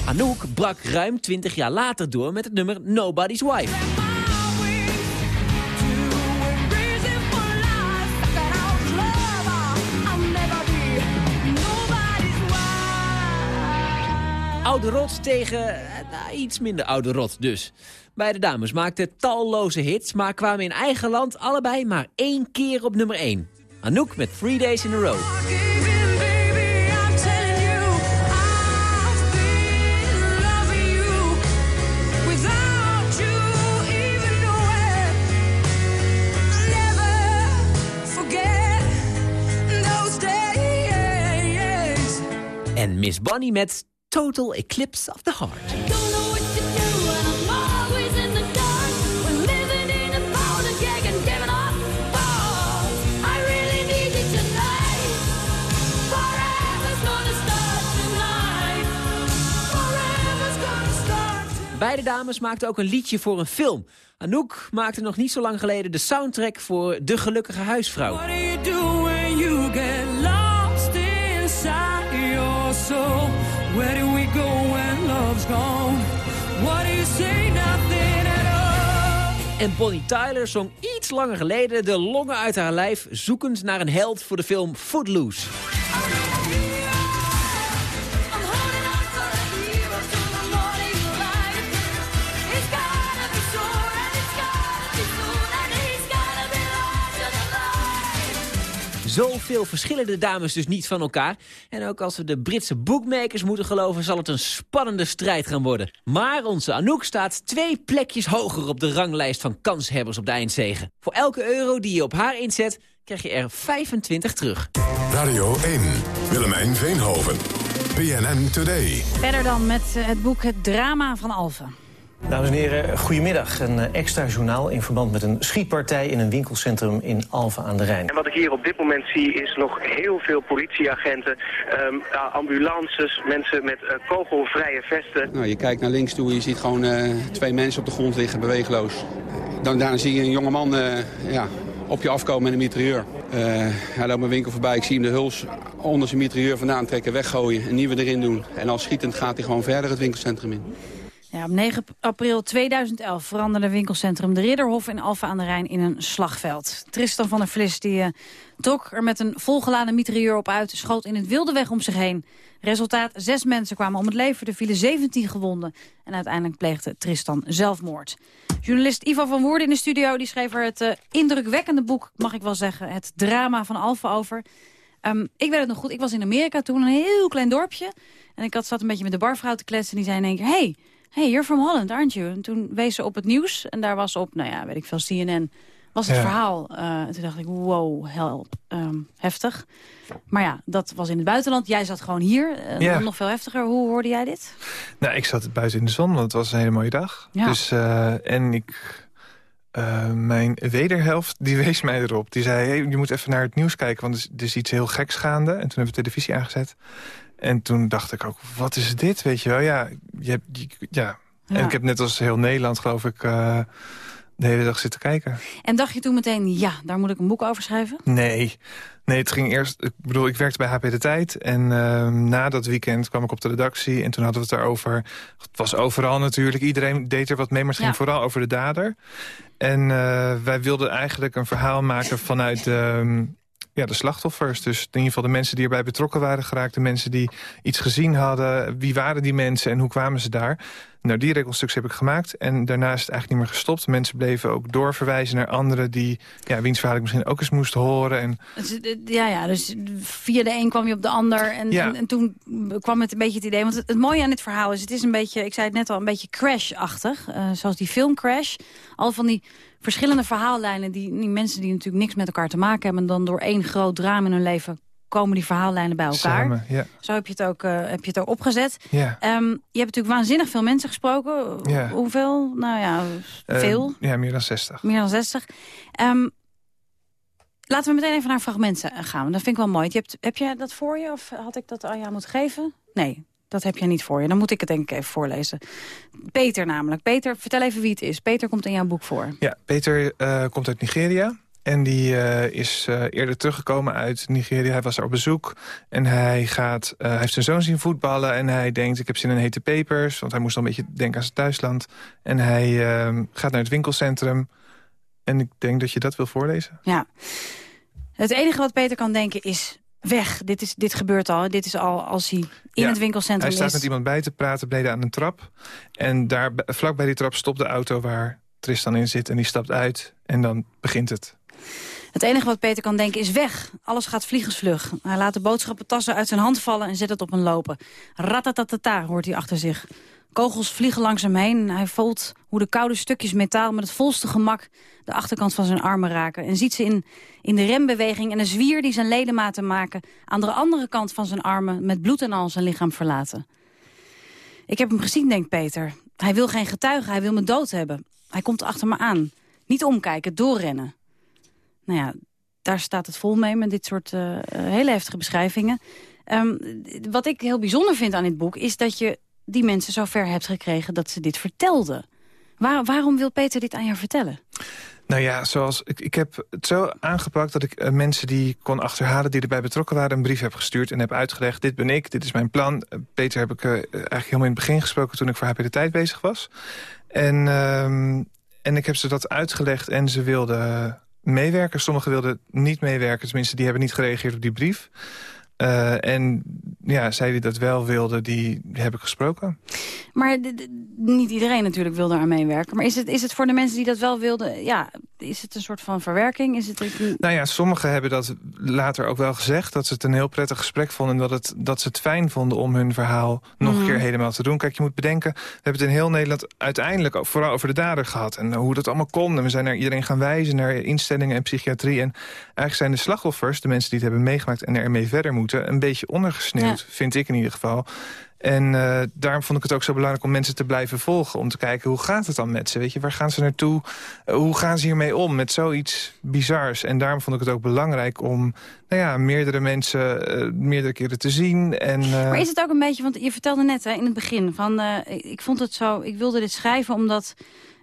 Anouk brak ruim 20 jaar later door met het nummer Nobody's Wife. Oude rot tegen eh, nou, iets minder oude rot dus. Beide dames maakten talloze hits, maar kwamen in eigen land allebei maar één keer op nummer 1. Anouk met Three Days in a Row. En Miss Bonnie met Total Eclipse of the Heart. Beide dames maakten ook een liedje voor een film. Anouk maakte nog niet zo lang geleden de soundtrack voor De Gelukkige Huisvrouw. En Bonnie Tyler zong iets langer geleden de longen uit haar lijf... zoekend naar een held voor de film Footloose. Zoveel verschillen de dames dus niet van elkaar. En ook als we de Britse bookmakers moeten geloven... zal het een spannende strijd gaan worden. Maar onze Anouk staat twee plekjes hoger op de ranglijst van kanshebbers op de eindzegen. Voor elke euro die je op haar inzet, krijg je er 25 terug. Radio 1, Willemijn Veenhoven. BNN Today. Verder dan met het boek Het Drama van Alphen. Dames en heren, goedemiddag. Een eh, extra journaal in verband met een schietpartij in een winkelcentrum in Alphen aan de Rijn. En wat ik hier op dit moment zie is nog heel veel politieagenten, ehm, ja, ambulances, mensen met eh, kogelvrije vesten. Nou, je kijkt naar links toe en je ziet gewoon eh, twee mensen op de grond liggen, beweegloos. Dan, daarna zie je een jongeman uh, ja, op je afkomen met een mitrailleur. Uh, hij loopt mijn winkel voorbij, ik zie hem de huls onder zijn mitrailleur vandaan trekken, weggooien, een nieuwe erin doen. En al schietend gaat hij gewoon verder het winkelcentrum in. Ja, op 9 april 2011 veranderde winkelcentrum De Ridderhof in Alphen aan de Rijn in een slagveld. Tristan van der Vlis die, uh, trok er met een volgeladen mitrailleur op uit, schoot in het wilde weg om zich heen. Resultaat, zes mensen kwamen om het leven, er vielen 17 gewonden. En uiteindelijk pleegde Tristan zelfmoord. Journalist Ivo van Woerden in de studio die schreef er het uh, indrukwekkende boek, mag ik wel zeggen, het drama van Alphen over. Um, ik weet het nog goed, ik was in Amerika toen, een heel klein dorpje. En ik had, zat een beetje met de barvrouw te kletsen en die zei in één keer... Hey, hey, you're from Holland, aren't you? En toen wees ze op het nieuws en daar was op, nou ja, weet ik veel, CNN, was het Ja. verhaal. Uh, toen dacht ik, wow, help, ehm, heftig. Maar ja, dat was in het buitenland. Jij zat gewoon hier, eh, Ja. nog veel heftiger. Hoe hoorde jij dit? Nou, ik zat buiten in de zon, want het was een hele mooie dag. Ja. Dus, eh, en ik, eh, mijn wederhelft, die [LAUGHS] wees mij erop. Die zei, hey, je moet even naar het nieuws kijken, want er is, er is iets heel geks gaande. En toen hebben we televisie aangezet. En toen dacht ik ook, wat is dit, weet je wel? Ja, je hebt, je- ja. Ja. En ik heb net als heel Nederland, geloof ik, eh, de hele dag zitten kijken. En dacht je toen meteen, ja, daar moet ik een boek over schrijven? Nee. Nee, het ging eerst... Ik bedoel, ik werkte bij HP De Tijd. En ehm, na dat weekend kwam ik op de redactie. En toen hadden we het erover. Het was overal natuurlijk. Iedereen deed er wat mee, maar het ging Ja. vooral over de dader. En eh, wij wilden eigenlijk een verhaal maken vanuit ehm, ja, de slachtoffers. Dus in ieder geval de mensen die erbij betrokken waren geraakt. De mensen die iets gezien hadden. Wie waren die mensen en hoe kwamen ze daar? Nou, die reconstructie heb ik gemaakt. En daarna is het eigenlijk niet meer gestopt. Mensen bleven ook doorverwijzen naar anderen... die ja, wiens verhaal ik misschien ook eens moest horen. En Dus, eh, Ja, ja, dus via de een kwam je op de ander. En, Ja. en, en toen kwam het een beetje het idee. Want het, het mooie aan dit verhaal is, het is een beetje, ik zei het net al, een beetje Crash-achtig. Eh, zoals die film Crash. Al van die verschillende verhaallijnen, die, die mensen die natuurlijk niks met elkaar te maken hebben. En dan door één groot drama in hun leven komen die verhaallijnen bij elkaar. Samen, ja. Zo heb je het ook, eh, heb je het ook opgezet. Ja. Ehm, je hebt natuurlijk waanzinnig veel mensen gesproken. Ja. Hoeveel? Nou ja, Eh, veel. ja, meer dan 60. Meer dan 60. Ehm, laten we meteen even naar fragmenten gaan. want Dat vind ik wel mooi. Je hebt, heb jij dat voor je of had ik dat aan jou moeten geven? Nee, dat heb jij niet voor je. Dan moet ik het denk ik even voorlezen. Peter namelijk. Peter, vertel even wie het is. Peter komt in jouw boek voor. Ja, Peter eh, komt uit Nigeria. En die eh, is eh, eerder teruggekomen uit Nigeria. Hij was er op bezoek. En hij, gaat, hij heeft zijn zoon zien voetballen. En hij denkt, ik heb zin in hete pepers. Want hij moest al een beetje denken aan zijn thuisland. En hij eh, gaat naar het winkelcentrum. En ik denk dat je dat wil voorlezen. Ja. Het enige wat Peter kan denken is... Weg, dit, is, dit gebeurt al. Dit is al als hij in Ja, het winkelcentrum Hij staat is. met iemand bij te praten beneden aan een trap. En daar, vlak bij die trap stopt de auto waar Tristan in zit. En die stapt uit. En dan begint het. Het enige wat Peter kan denken is weg. Alles gaat vliegensvlug. Hij laat de boodschappentassen uit zijn hand vallen en zet het op een lopen. Ratatatata hoort hij achter zich. Kogels vliegen langs hem heen en hij voelt hoe de koude stukjes metaal met het volste gemak de achterkant van zijn armen raken. En ziet ze in, in de rembeweging en een zwier die zijn ledematen maken aan de andere kant van zijn armen met bloed en al zijn lichaam verlaten. Ik heb hem gezien, denkt Peter. Hij wil geen getuige, hij wil me dood hebben. Hij komt achter me aan. Niet omkijken, doorrennen. Nou ja, daar staat het vol mee met dit soort eh, eh, hele heftige beschrijvingen. Ehm, wat ik heel bijzonder vind aan dit boek is dat je die mensen zover hebt gekregen dat ze dit vertelden. Waar, waarom wil Peter dit aan jou vertellen? Nou ja, zoals ik, ik heb het zo aangepakt dat ik eh, mensen die kon achterhalen... die erbij betrokken waren, een brief heb gestuurd en heb uitgelegd... dit ben ik, dit is mijn plan. Eh, Peter heb ik eh, eigenlijk helemaal in het begin gesproken... toen ik voor HP de Tijd bezig was. En, ehm, en ik heb ze dat uitgelegd en ze wilden meewerken. Sommigen wilden niet meewerken, tenminste die hebben niet gereageerd op die brief. Eh, en ja, zij die dat wel wilden, die heb ik gesproken. Maar niet iedereen natuurlijk wil daar aan meewerken. Maar is het, is het voor de mensen die dat wel wilden... ja, is het een soort van verwerking? Is het een- Nou ja, sommigen hebben dat later ook wel gezegd... dat ze het een heel prettig gesprek vonden... en dat, het, dat ze het fijn vonden om hun verhaal nog Mhm. een keer helemaal te doen. Kijk, je moet bedenken, we hebben het in heel Nederland... uiteindelijk vooral over de dader gehad... en hoe dat allemaal kon. En we zijn naar iedereen gaan wijzen, naar instellingen en psychiatrie. En eigenlijk zijn de slachtoffers, de mensen die het hebben meegemaakt... en ermee verder moeten, een beetje ondergesneeuwd, Ja. vind ik in ieder geval... En eh, daarom vond ik het ook zo belangrijk om mensen te blijven volgen. Om te kijken, hoe gaat het dan met ze? Weet je, waar gaan ze naartoe? Eh, hoe gaan ze hiermee om met zoiets bizars? En daarom vond ik het ook belangrijk om nou ja, meerdere mensen eh, meerdere keren te zien. En, Maar is het ook een beetje, want je vertelde net hè, in het begin... van ik vond het zo, ik wilde dit schrijven omdat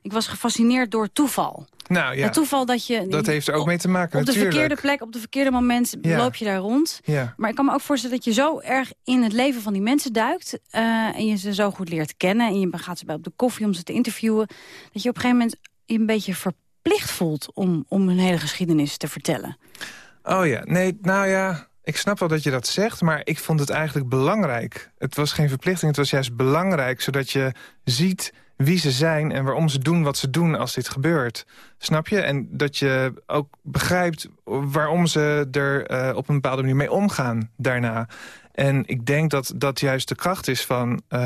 ik was gefascineerd door toeval. nou ja, Het toeval dat je... dat heeft er ook mee te maken Op de natuurlijk. verkeerde plek, op de verkeerde moment Ja. loop je daar rond. Ja. Maar ik kan me ook voorstellen dat je zo erg in het leven van die mensen duikt... eh, en je ze zo goed leert kennen... en je gaat ze bij op de koffie om ze te interviewen... dat je op een gegeven moment je een beetje verplicht voelt... om, om hun hele geschiedenis te vertellen. Oh ja, nee, nou ja, ik snap wel dat je dat zegt... maar ik vond het eigenlijk belangrijk. Het was geen verplichting, het was juist belangrijk... zodat je ziet wie ze zijn en waarom ze doen wat ze doen als dit gebeurt. Snap je? En dat je ook begrijpt waarom ze er eh, op een bepaalde manier mee omgaan daarna. En ik denk dat dat juist de kracht is van, eh,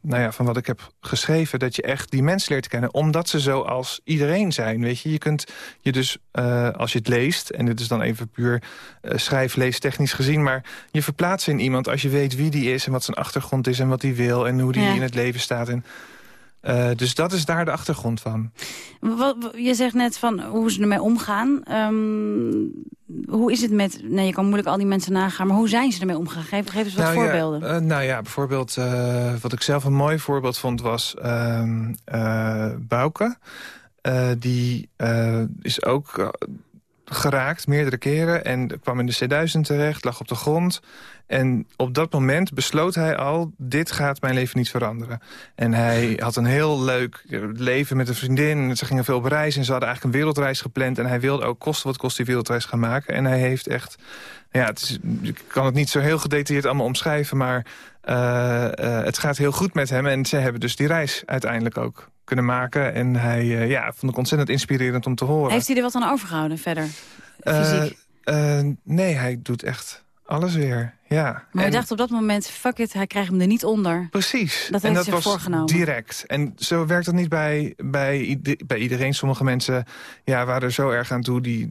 nou ja, van wat ik heb geschreven. Dat je echt die mensen leert kennen. Omdat ze zoals iedereen zijn. Weet je, je kunt je dus, eh, als je het leest... en dit is dan even puur uh, schrijf-leestechnisch gezien... maar je verplaatst in iemand als je weet wie die is... en wat zijn achtergrond is en wat hij wil... en hoe die Ja. in het leven staat. En, eh, dus dat is daar de achtergrond van. Wat, je zegt net van hoe ze ermee omgaan. Ehm, hoe is het met... Nee, je kan moeilijk al die mensen nagaan, maar hoe zijn ze ermee omgegaan? Geef, geef eens wat nou, voorbeelden. Ja, eh, nou ja, bijvoorbeeld eh, wat ik zelf een mooi voorbeeld vond was ehm eh, Bouke. Die is ook geraakt meerdere keren en kwam in de C1000 terecht, lag op de grond. En op dat moment besloot hij al, dit gaat mijn leven niet veranderen. En hij [LAUGHS] had een heel leuk eh, leven met een vriendin. Ze gingen veel op reis en ze hadden eigenlijk een wereldreis gepland. En hij wilde ook kosten wat kost die wereldreis gaan maken. En hij heeft echt, ja, het is, ik kan het niet zo heel gedetailleerd allemaal omschrijven... maar eh, eh, het gaat heel goed met hem. En ze hebben dus die reis uiteindelijk ook kunnen maken. En hij, eh, ja, vond ik ontzettend inspirerend om te horen. Heeft hij er wat aan overgehouden verder? Eh, Fysiek? eh, nee, hij doet echt alles weer. Ja. maar hij dacht op dat moment, fuck it, hij krijgt hem er niet onder. Precies. Dat en heeft dat zich was voorgenomen. direct. En zo werkt dat niet bij, bij, bij iedereen. Sommige mensen ja, waren er zo erg aan toe. Die,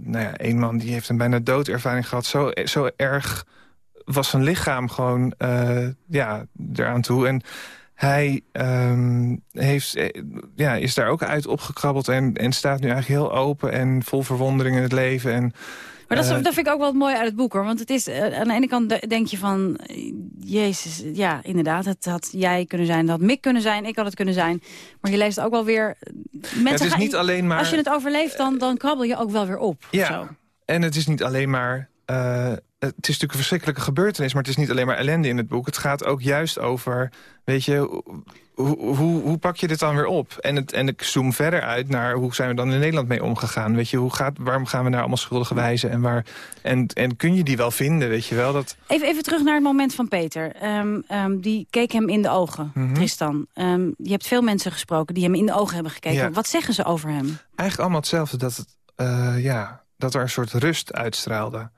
nou ja, een man die heeft een bijna doodervaring gehad. Zo, zo erg was zijn lichaam gewoon eh, ja, eraan toe. En hij ehm, heeft, eh, ja, is daar ook uit opgekrabbeld... En, en staat nu eigenlijk heel open en vol verwondering in het leven. En, Maar dat, is, eh, dat vind ik ook wel mooi uit het boek, hoor. Want het is, eh, aan de ene kant de- denk je van... Jezus, ja, inderdaad, het had jij kunnen zijn, dat had Mick kunnen zijn, ik had het kunnen zijn. Maar je leest ook wel weer... Mensen het is gaan- niet alleen maar- Als je het overleeft, dan, dan krabbel je ook wel weer op. Ja, en het is niet alleen maar... het is natuurlijk een verschrikkelijke gebeurtenis... maar het is niet alleen maar ellende in het boek. Het gaat ook juist over, weet je... Hoe, hoe, hoe pak je dit dan weer op? En, het, en ik zoom verder uit naar hoe zijn we dan in Nederland mee omgegaan? Weet je, hoe gaat, waarom gaan we naar allemaal schuldige wijzen? En, waar, en, en kun je die wel vinden, weet je wel? Dat, Even, even terug naar het moment van Peter. Ehm, ehm, die keek hem in de ogen, Mhm. Tristan. Ehm, je hebt veel mensen gesproken die hem in de ogen hebben gekeken. Ja. Wat zeggen ze over hem? eigenlijk allemaal hetzelfde. Dat, het, eh, ja, dat er een soort rust uitstraalde.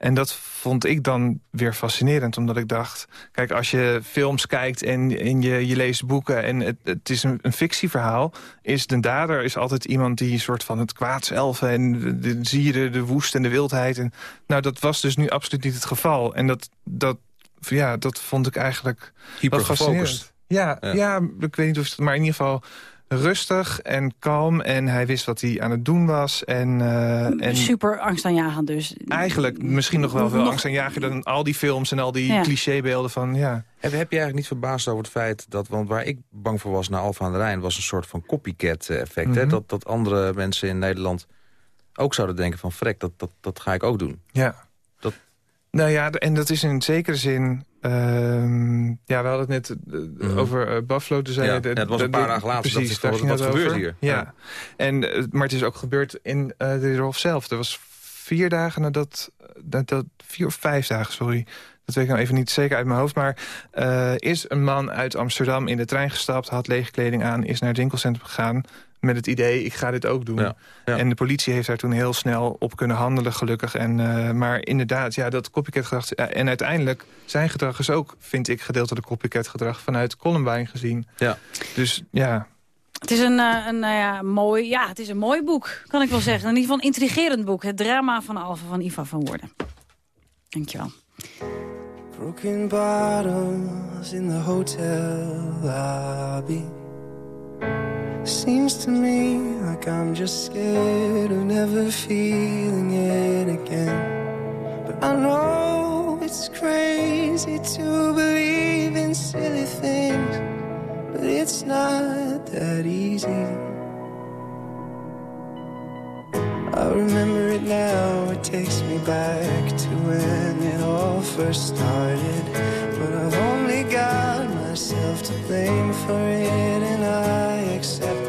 En dat vond ik dan weer fascinerend, omdat ik dacht... kijk, als je films kijkt en, en je, je leest boeken... en het, het is een, een fictieverhaal... is de dader is altijd iemand die een soort van het kwaad zelf... en de, de, zie je de, de woest en de wildheid. En, nou, dat was dus nu absoluut niet het geval. En dat, dat, ja, dat vond ik eigenlijk Hypergefocust. fascinerend. Ja, ja. Ja. ik weet niet of het... maar in ieder geval rustig en kalm. En hij wist wat hij aan het doen was. En, uh, en Super angstaanjagend dus. Eigenlijk misschien nog wel veel nog... angstaanjager dan al die films en al die ja. clichébeelden van... Ja. Heb, heb je eigenlijk niet verbaasd over het feit dat... want waar ik bang voor was naar Alfa aan de Rijn... was een soort van copycat effect. Mm -hmm. Dat, dat andere mensen in Nederland ook zouden denken van... frek, dat, dat, dat ga ik ook doen. Ja. Nou ja, en dat is in zekere zin... Uh, ja, we hadden het net uh, mm -hmm. over uh, Buffalo. Toen zei ja, je, de, ja, het was een paar dagen later. Precies, dat is wat, gebeurt hier. Ja. ja. En, maar het is ook gebeurd in de Rolf zelf. Er was vier dagen nadat... Dat, vier of vijf dagen, sorry. Dat weet ik nou even niet zeker uit mijn hoofd. Maar is een man uit Amsterdam in de trein gestapt... had lege kleding aan, is naar het winkelcentrum gegaan met het idee, ik ga dit ook doen. Ja, ja. En de politie heeft daar toen heel snel op kunnen handelen, gelukkig. En, uh, maar inderdaad, ja, dat copycat gedrag... en uiteindelijk, zijn gedrag is ook, vind ik, gedeeltelijk copycat gedrag... vanuit Columbine gezien. Ja. Dus ja... Het is een, uh, een uh, ja, mooi, ja, het is een mooi boek, kan ik wel zeggen. In ieder geval een intrigerend boek. Het drama van Alphen van Iva van Woerden. Dankjewel. Broken bottles in the hotel lobby Seems to me like I'm just scared of never feeling it again. But I know it's crazy to believe in silly things, but it's not that easy. I remember it now, it takes me back to when it all first started. But I've only got myself to blame for it, accept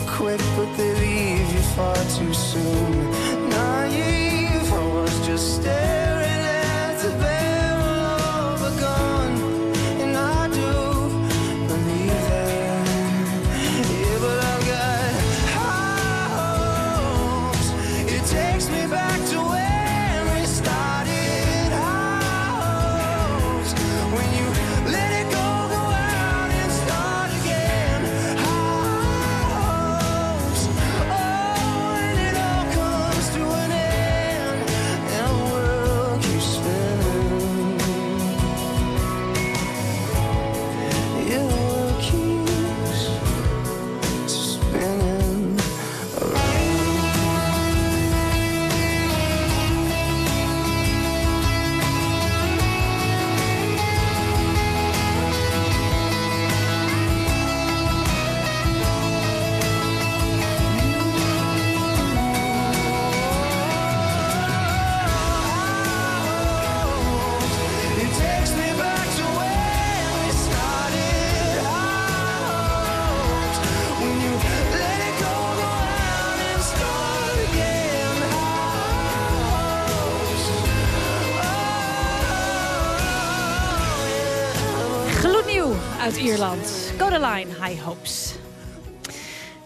quick, but they leave you far too soon. Naive, I was just staring High Hopes.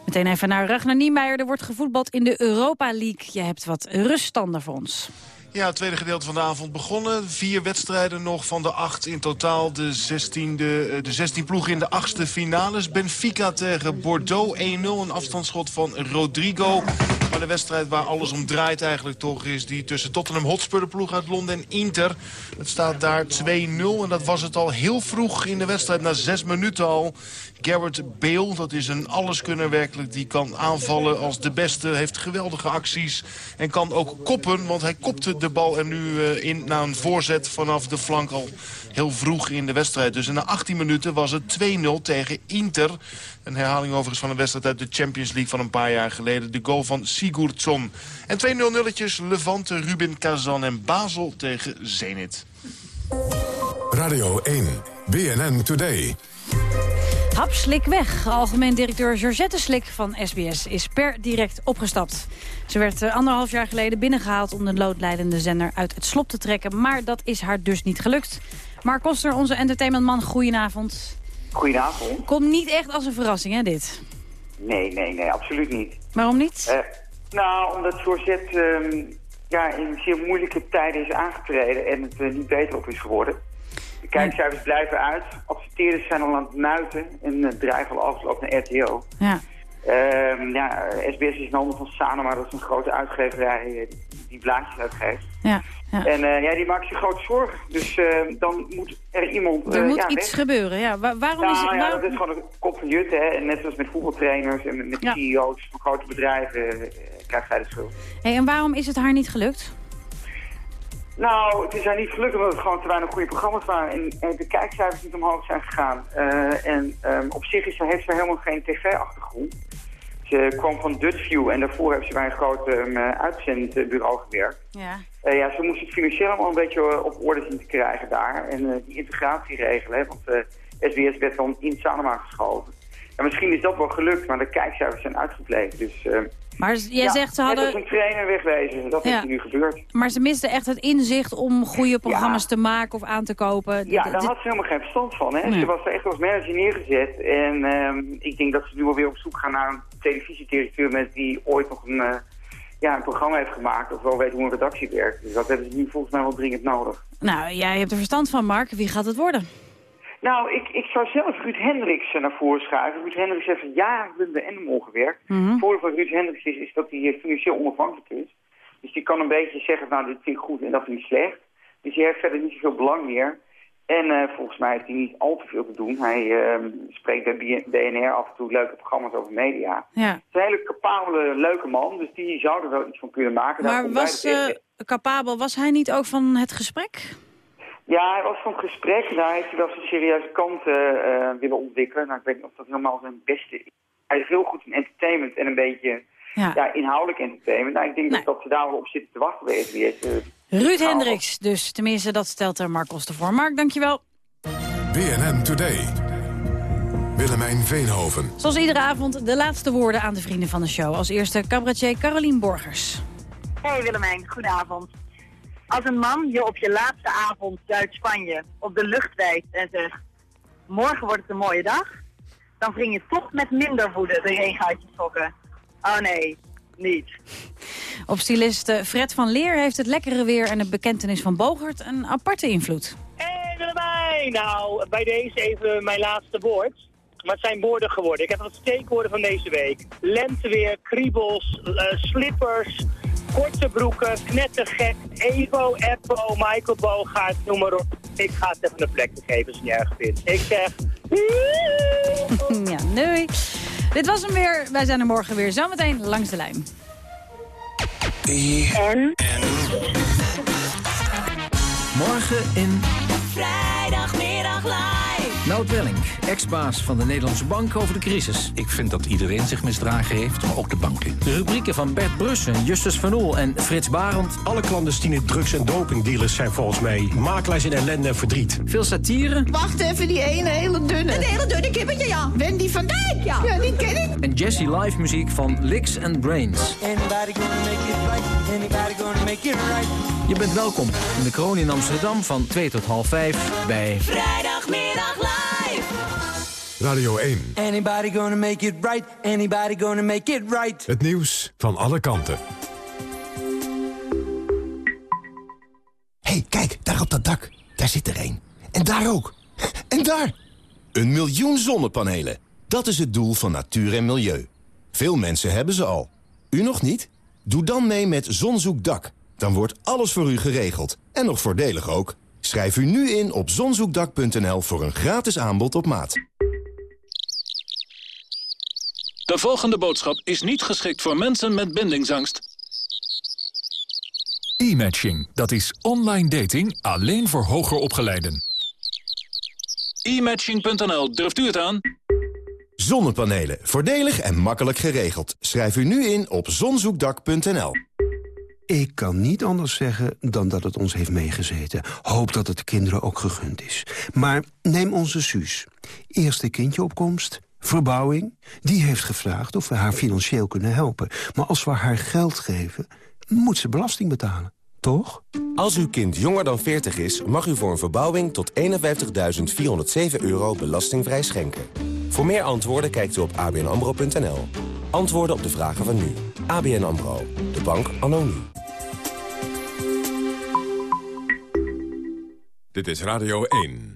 Meteen even naar Ragnar Niemeyer. Er wordt gevoetbald in de Europa League. Je hebt wat ruststanden voor ons. Ja, het tweede gedeelte van de avond begonnen. Vier wedstrijden nog van de acht in totaal. De 16, de, de 16 ploegen in de achtste finales. Benfica tegen Bordeaux 1-0. Een afstandsschot van Rodrigo. Maar de wedstrijd waar alles om draait eigenlijk toch is die tussen Tottenham Hotspur, de ploeg uit Londen en Inter. Het staat daar 2-0 en dat was het al heel vroeg in de wedstrijd. Na zes minuten al. Garrett Bale, dat is een alleskunner werkelijk. Die kan aanvallen als de beste, heeft geweldige acties. En kan ook koppen, want hij kopte de bal er nu eh, in na een voorzet vanaf de flank al heel vroeg in de wedstrijd. Dus na 18 minuten was het 2-0 tegen Inter. Een herhaling overigens van een wedstrijd uit de Champions League van een paar jaar geleden. De goal van Sigurdsson. En twee 0 nulletjes Levante, Ruben Kazan en Basel tegen Zenit. Radio 1, BNN Today. Hap Slik weg. Algemeen directeur Georgette Slik van SBS is per direct opgestapt. Ze werd eh, anderhalf jaar geleden binnengehaald om de loodleidende zender uit het slop te trekken. Maar dat is haar dus niet gelukt. Mark Koster, onze entertainmentman, goedenavond. Goedenavond. Komt niet echt als een verrassing, hè, dit? Nee, nee, nee, absoluut niet. Waarom niet? Eh, nou, omdat Georgette ehm, ja, in zeer moeilijke tijden is aangetreden en het er niet beter op is geworden. De kijkcijfers blijven uit, adverteerders zijn al aan het nuiten en het dreigen al afgelopen naar RTO. Ja. Ehm, ja, SBS is in handen van Sanoma, dat is een grote uitgeverij eh, die blaadjes uitgeeft. Ja, ja. En ja, die maakt zich grote zorgen. Dus eh, dan moet er iemand... Er moet ja, iets weg. gebeuren, ja. Wa- waarom Nou is het... ja, waarom- dat is gewoon een kop van Jut, hè. En net zoals met voetbaltrainers en met, met. CEO's van grote bedrijven krijgt zij de schuld. Hey, en waarom is het haar niet gelukt? Nou, het is haar niet gelukt omdat het gewoon te weinig goede programma's waren en, en de kijkcijfers niet omhoog zijn gegaan. Eh, en ehm, op zich is, ze- heeft ze helemaal geen tv-achtergrond. Ze kwam van Dutchview en daarvoor heeft ze bij een groot um, uitzendbureau gewerkt. Ja. Eh, ja, ze moest het financieel allemaal een beetje eh, op orde zien te krijgen daar. En die integratie regelen, hè, want SBS werd dan in Sanoma geschoven. En misschien is dat wel gelukt, maar de kijkcijfers zijn uitgebleven. Dus, eh, Maar jij ja, zegt ze Net hadden... als een trainer wegwezen, dat Ja. is nu gebeurd. Maar ze misten echt het inzicht om goede programma's te maken of aan te kopen. Ja, daar had ze helemaal geen verstand van. Hè? Nee. Ze was er echt als manager neergezet. En ehm, ik denk dat ze nu alweer op zoek gaan naar een televisiedirecteur... met die ooit nog een, eh, ja, een programma heeft gemaakt... of wel weet hoe een redactie werkt. Dus dat hebben ze nu volgens mij wel dringend nodig. Nou, jij hebt er verstand van, Mark. Wie gaat het worden? Nou, ik, ik zou zelf Ruud Hendricks naar voren schuiven. Ruud Hendricks heeft jaren bij Endemol gewerkt. Mhm. Het voordeel van Ruud Hendricks is, is dat hij eh, financieel onafhankelijk is. Dus die kan een beetje zeggen, nou, dit vind ik goed en dat vind ik slecht. Dus hij heeft verder niet zoveel belang meer. En eh, volgens mij heeft hij niet al te veel te doen. Hij ehm, spreekt bij BNR af en toe leuke programma's over media. Ja. Het is een hele capabele, leuke man, dus die zou er wel iets van kunnen maken. Maar was eh, capabel, was hij niet ook van het gesprek? Ja, hij was van gesprek. Daar heeft hij wel zijn serieuze kant eh, willen ontwikkelen. Nou, ik weet niet of dat helemaal zijn beste is. Hij is heel goed in entertainment en een beetje Ja. ja. inhoudelijk entertainment. Nou, ik denk dat, dat ze daar wel op zitten te wachten bij SBS. eh. Ruud Nou, Hendricks, dus tenminste dat stelt er Mark Koster voor. Mark, dankjewel. BNN Today. Willemijn Veenhoven. Zoals iedere avond de laatste woorden aan de vrienden van de show. Als eerste cabaretier Carolien Borgers. Hey Willemijn, goedenavond. Als een man je op je laatste avond Zuid-Spanje op de lucht wijst en zegt... morgen wordt het een mooie dag, dan wring je toch met minder woede de regen uit je sokken. Oh nee, niet. Op stylist eh, Fred van Leer heeft het lekkere weer en de bekentenis van Bogert een aparte invloed. Hey Willemijn! Nou, bij deze even mijn laatste woord. Maar het zijn woorden geworden. Ik heb wat steekwoorden van deze week. Lenteweer, kriebels, eh, slippers, korte broeken, knettergek, Evo, Eppo, Michael Bogaert, noem maar op. Ik ga het even een plekje geven als je erg vindt. Ik zeg... [LAUGHS] ja, doei. Dit was hem weer. Wij zijn er morgen weer zometeen langs de lijn. En? Morgen in Vrijdagmiddag live. Nout Welling, ex-baas van de Nederlandse Bank over de crisis. Ik vind dat iedereen zich misdragen heeft, maar ook de banken. De rubrieken van Bert Brussen, Justus Van Oel en Frits Barend. Alle clandestine drugs- en dopingdealers zijn volgens mij makelaars in ellende en verdriet. Veel satire. Wacht even, die ene hele dunne. Een hele dunne kippetje, ja. Wendy van Dijk, ja. Ja, die ken ik. En Jesse live muziek van Licks and Brains. Anybody gonna make it right? Anybody gonna make it right? Je bent welkom in de kroon in Amsterdam van 2 tot half 5 bij... Vrijdagmiddag. Radio 1. Anybody gonna make it right? Anybody gonna make it right? Het nieuws van alle kanten. hey, kijk, daar op dat dak. Daar zit er één. En daar ook. En daar! Een miljoen zonnepanelen. Dat is het doel van natuur en milieu. Veel mensen hebben ze al. U nog niet? Doe dan mee met Zonzoekdak. Dan wordt alles voor u geregeld. En nog voordelig ook. Schrijf u nu in op zonzoekdak.nl voor een gratis aanbod op maat. De volgende boodschap is niet geschikt voor mensen met bindingsangst. E-matching, dat is online dating alleen voor hoger opgeleiden. E-matching.nl, durft u het aan? Zonnepanelen. Voordelig en makkelijk geregeld. Schrijf u nu in op zonzoekdak.nl. Ik kan niet anders zeggen dan dat het ons heeft meegezeten. Hoop dat het de kinderen ook gegund is. Maar neem onze Suus. Eerste kindjeopkomst, verbouwing. Die heeft gevraagd of we haar financieel kunnen helpen. Maar als we haar geld geven, moet ze belasting betalen. Toch? Als uw kind jonger dan 40 is, mag u voor een verbouwing tot 51.407 euro belastingvrij schenken. Voor meer antwoorden kijkt u op abnambro.nl. Antwoorden op de vragen van nu. ABN AMRO. De bank anno nu. Dit is Radio 1.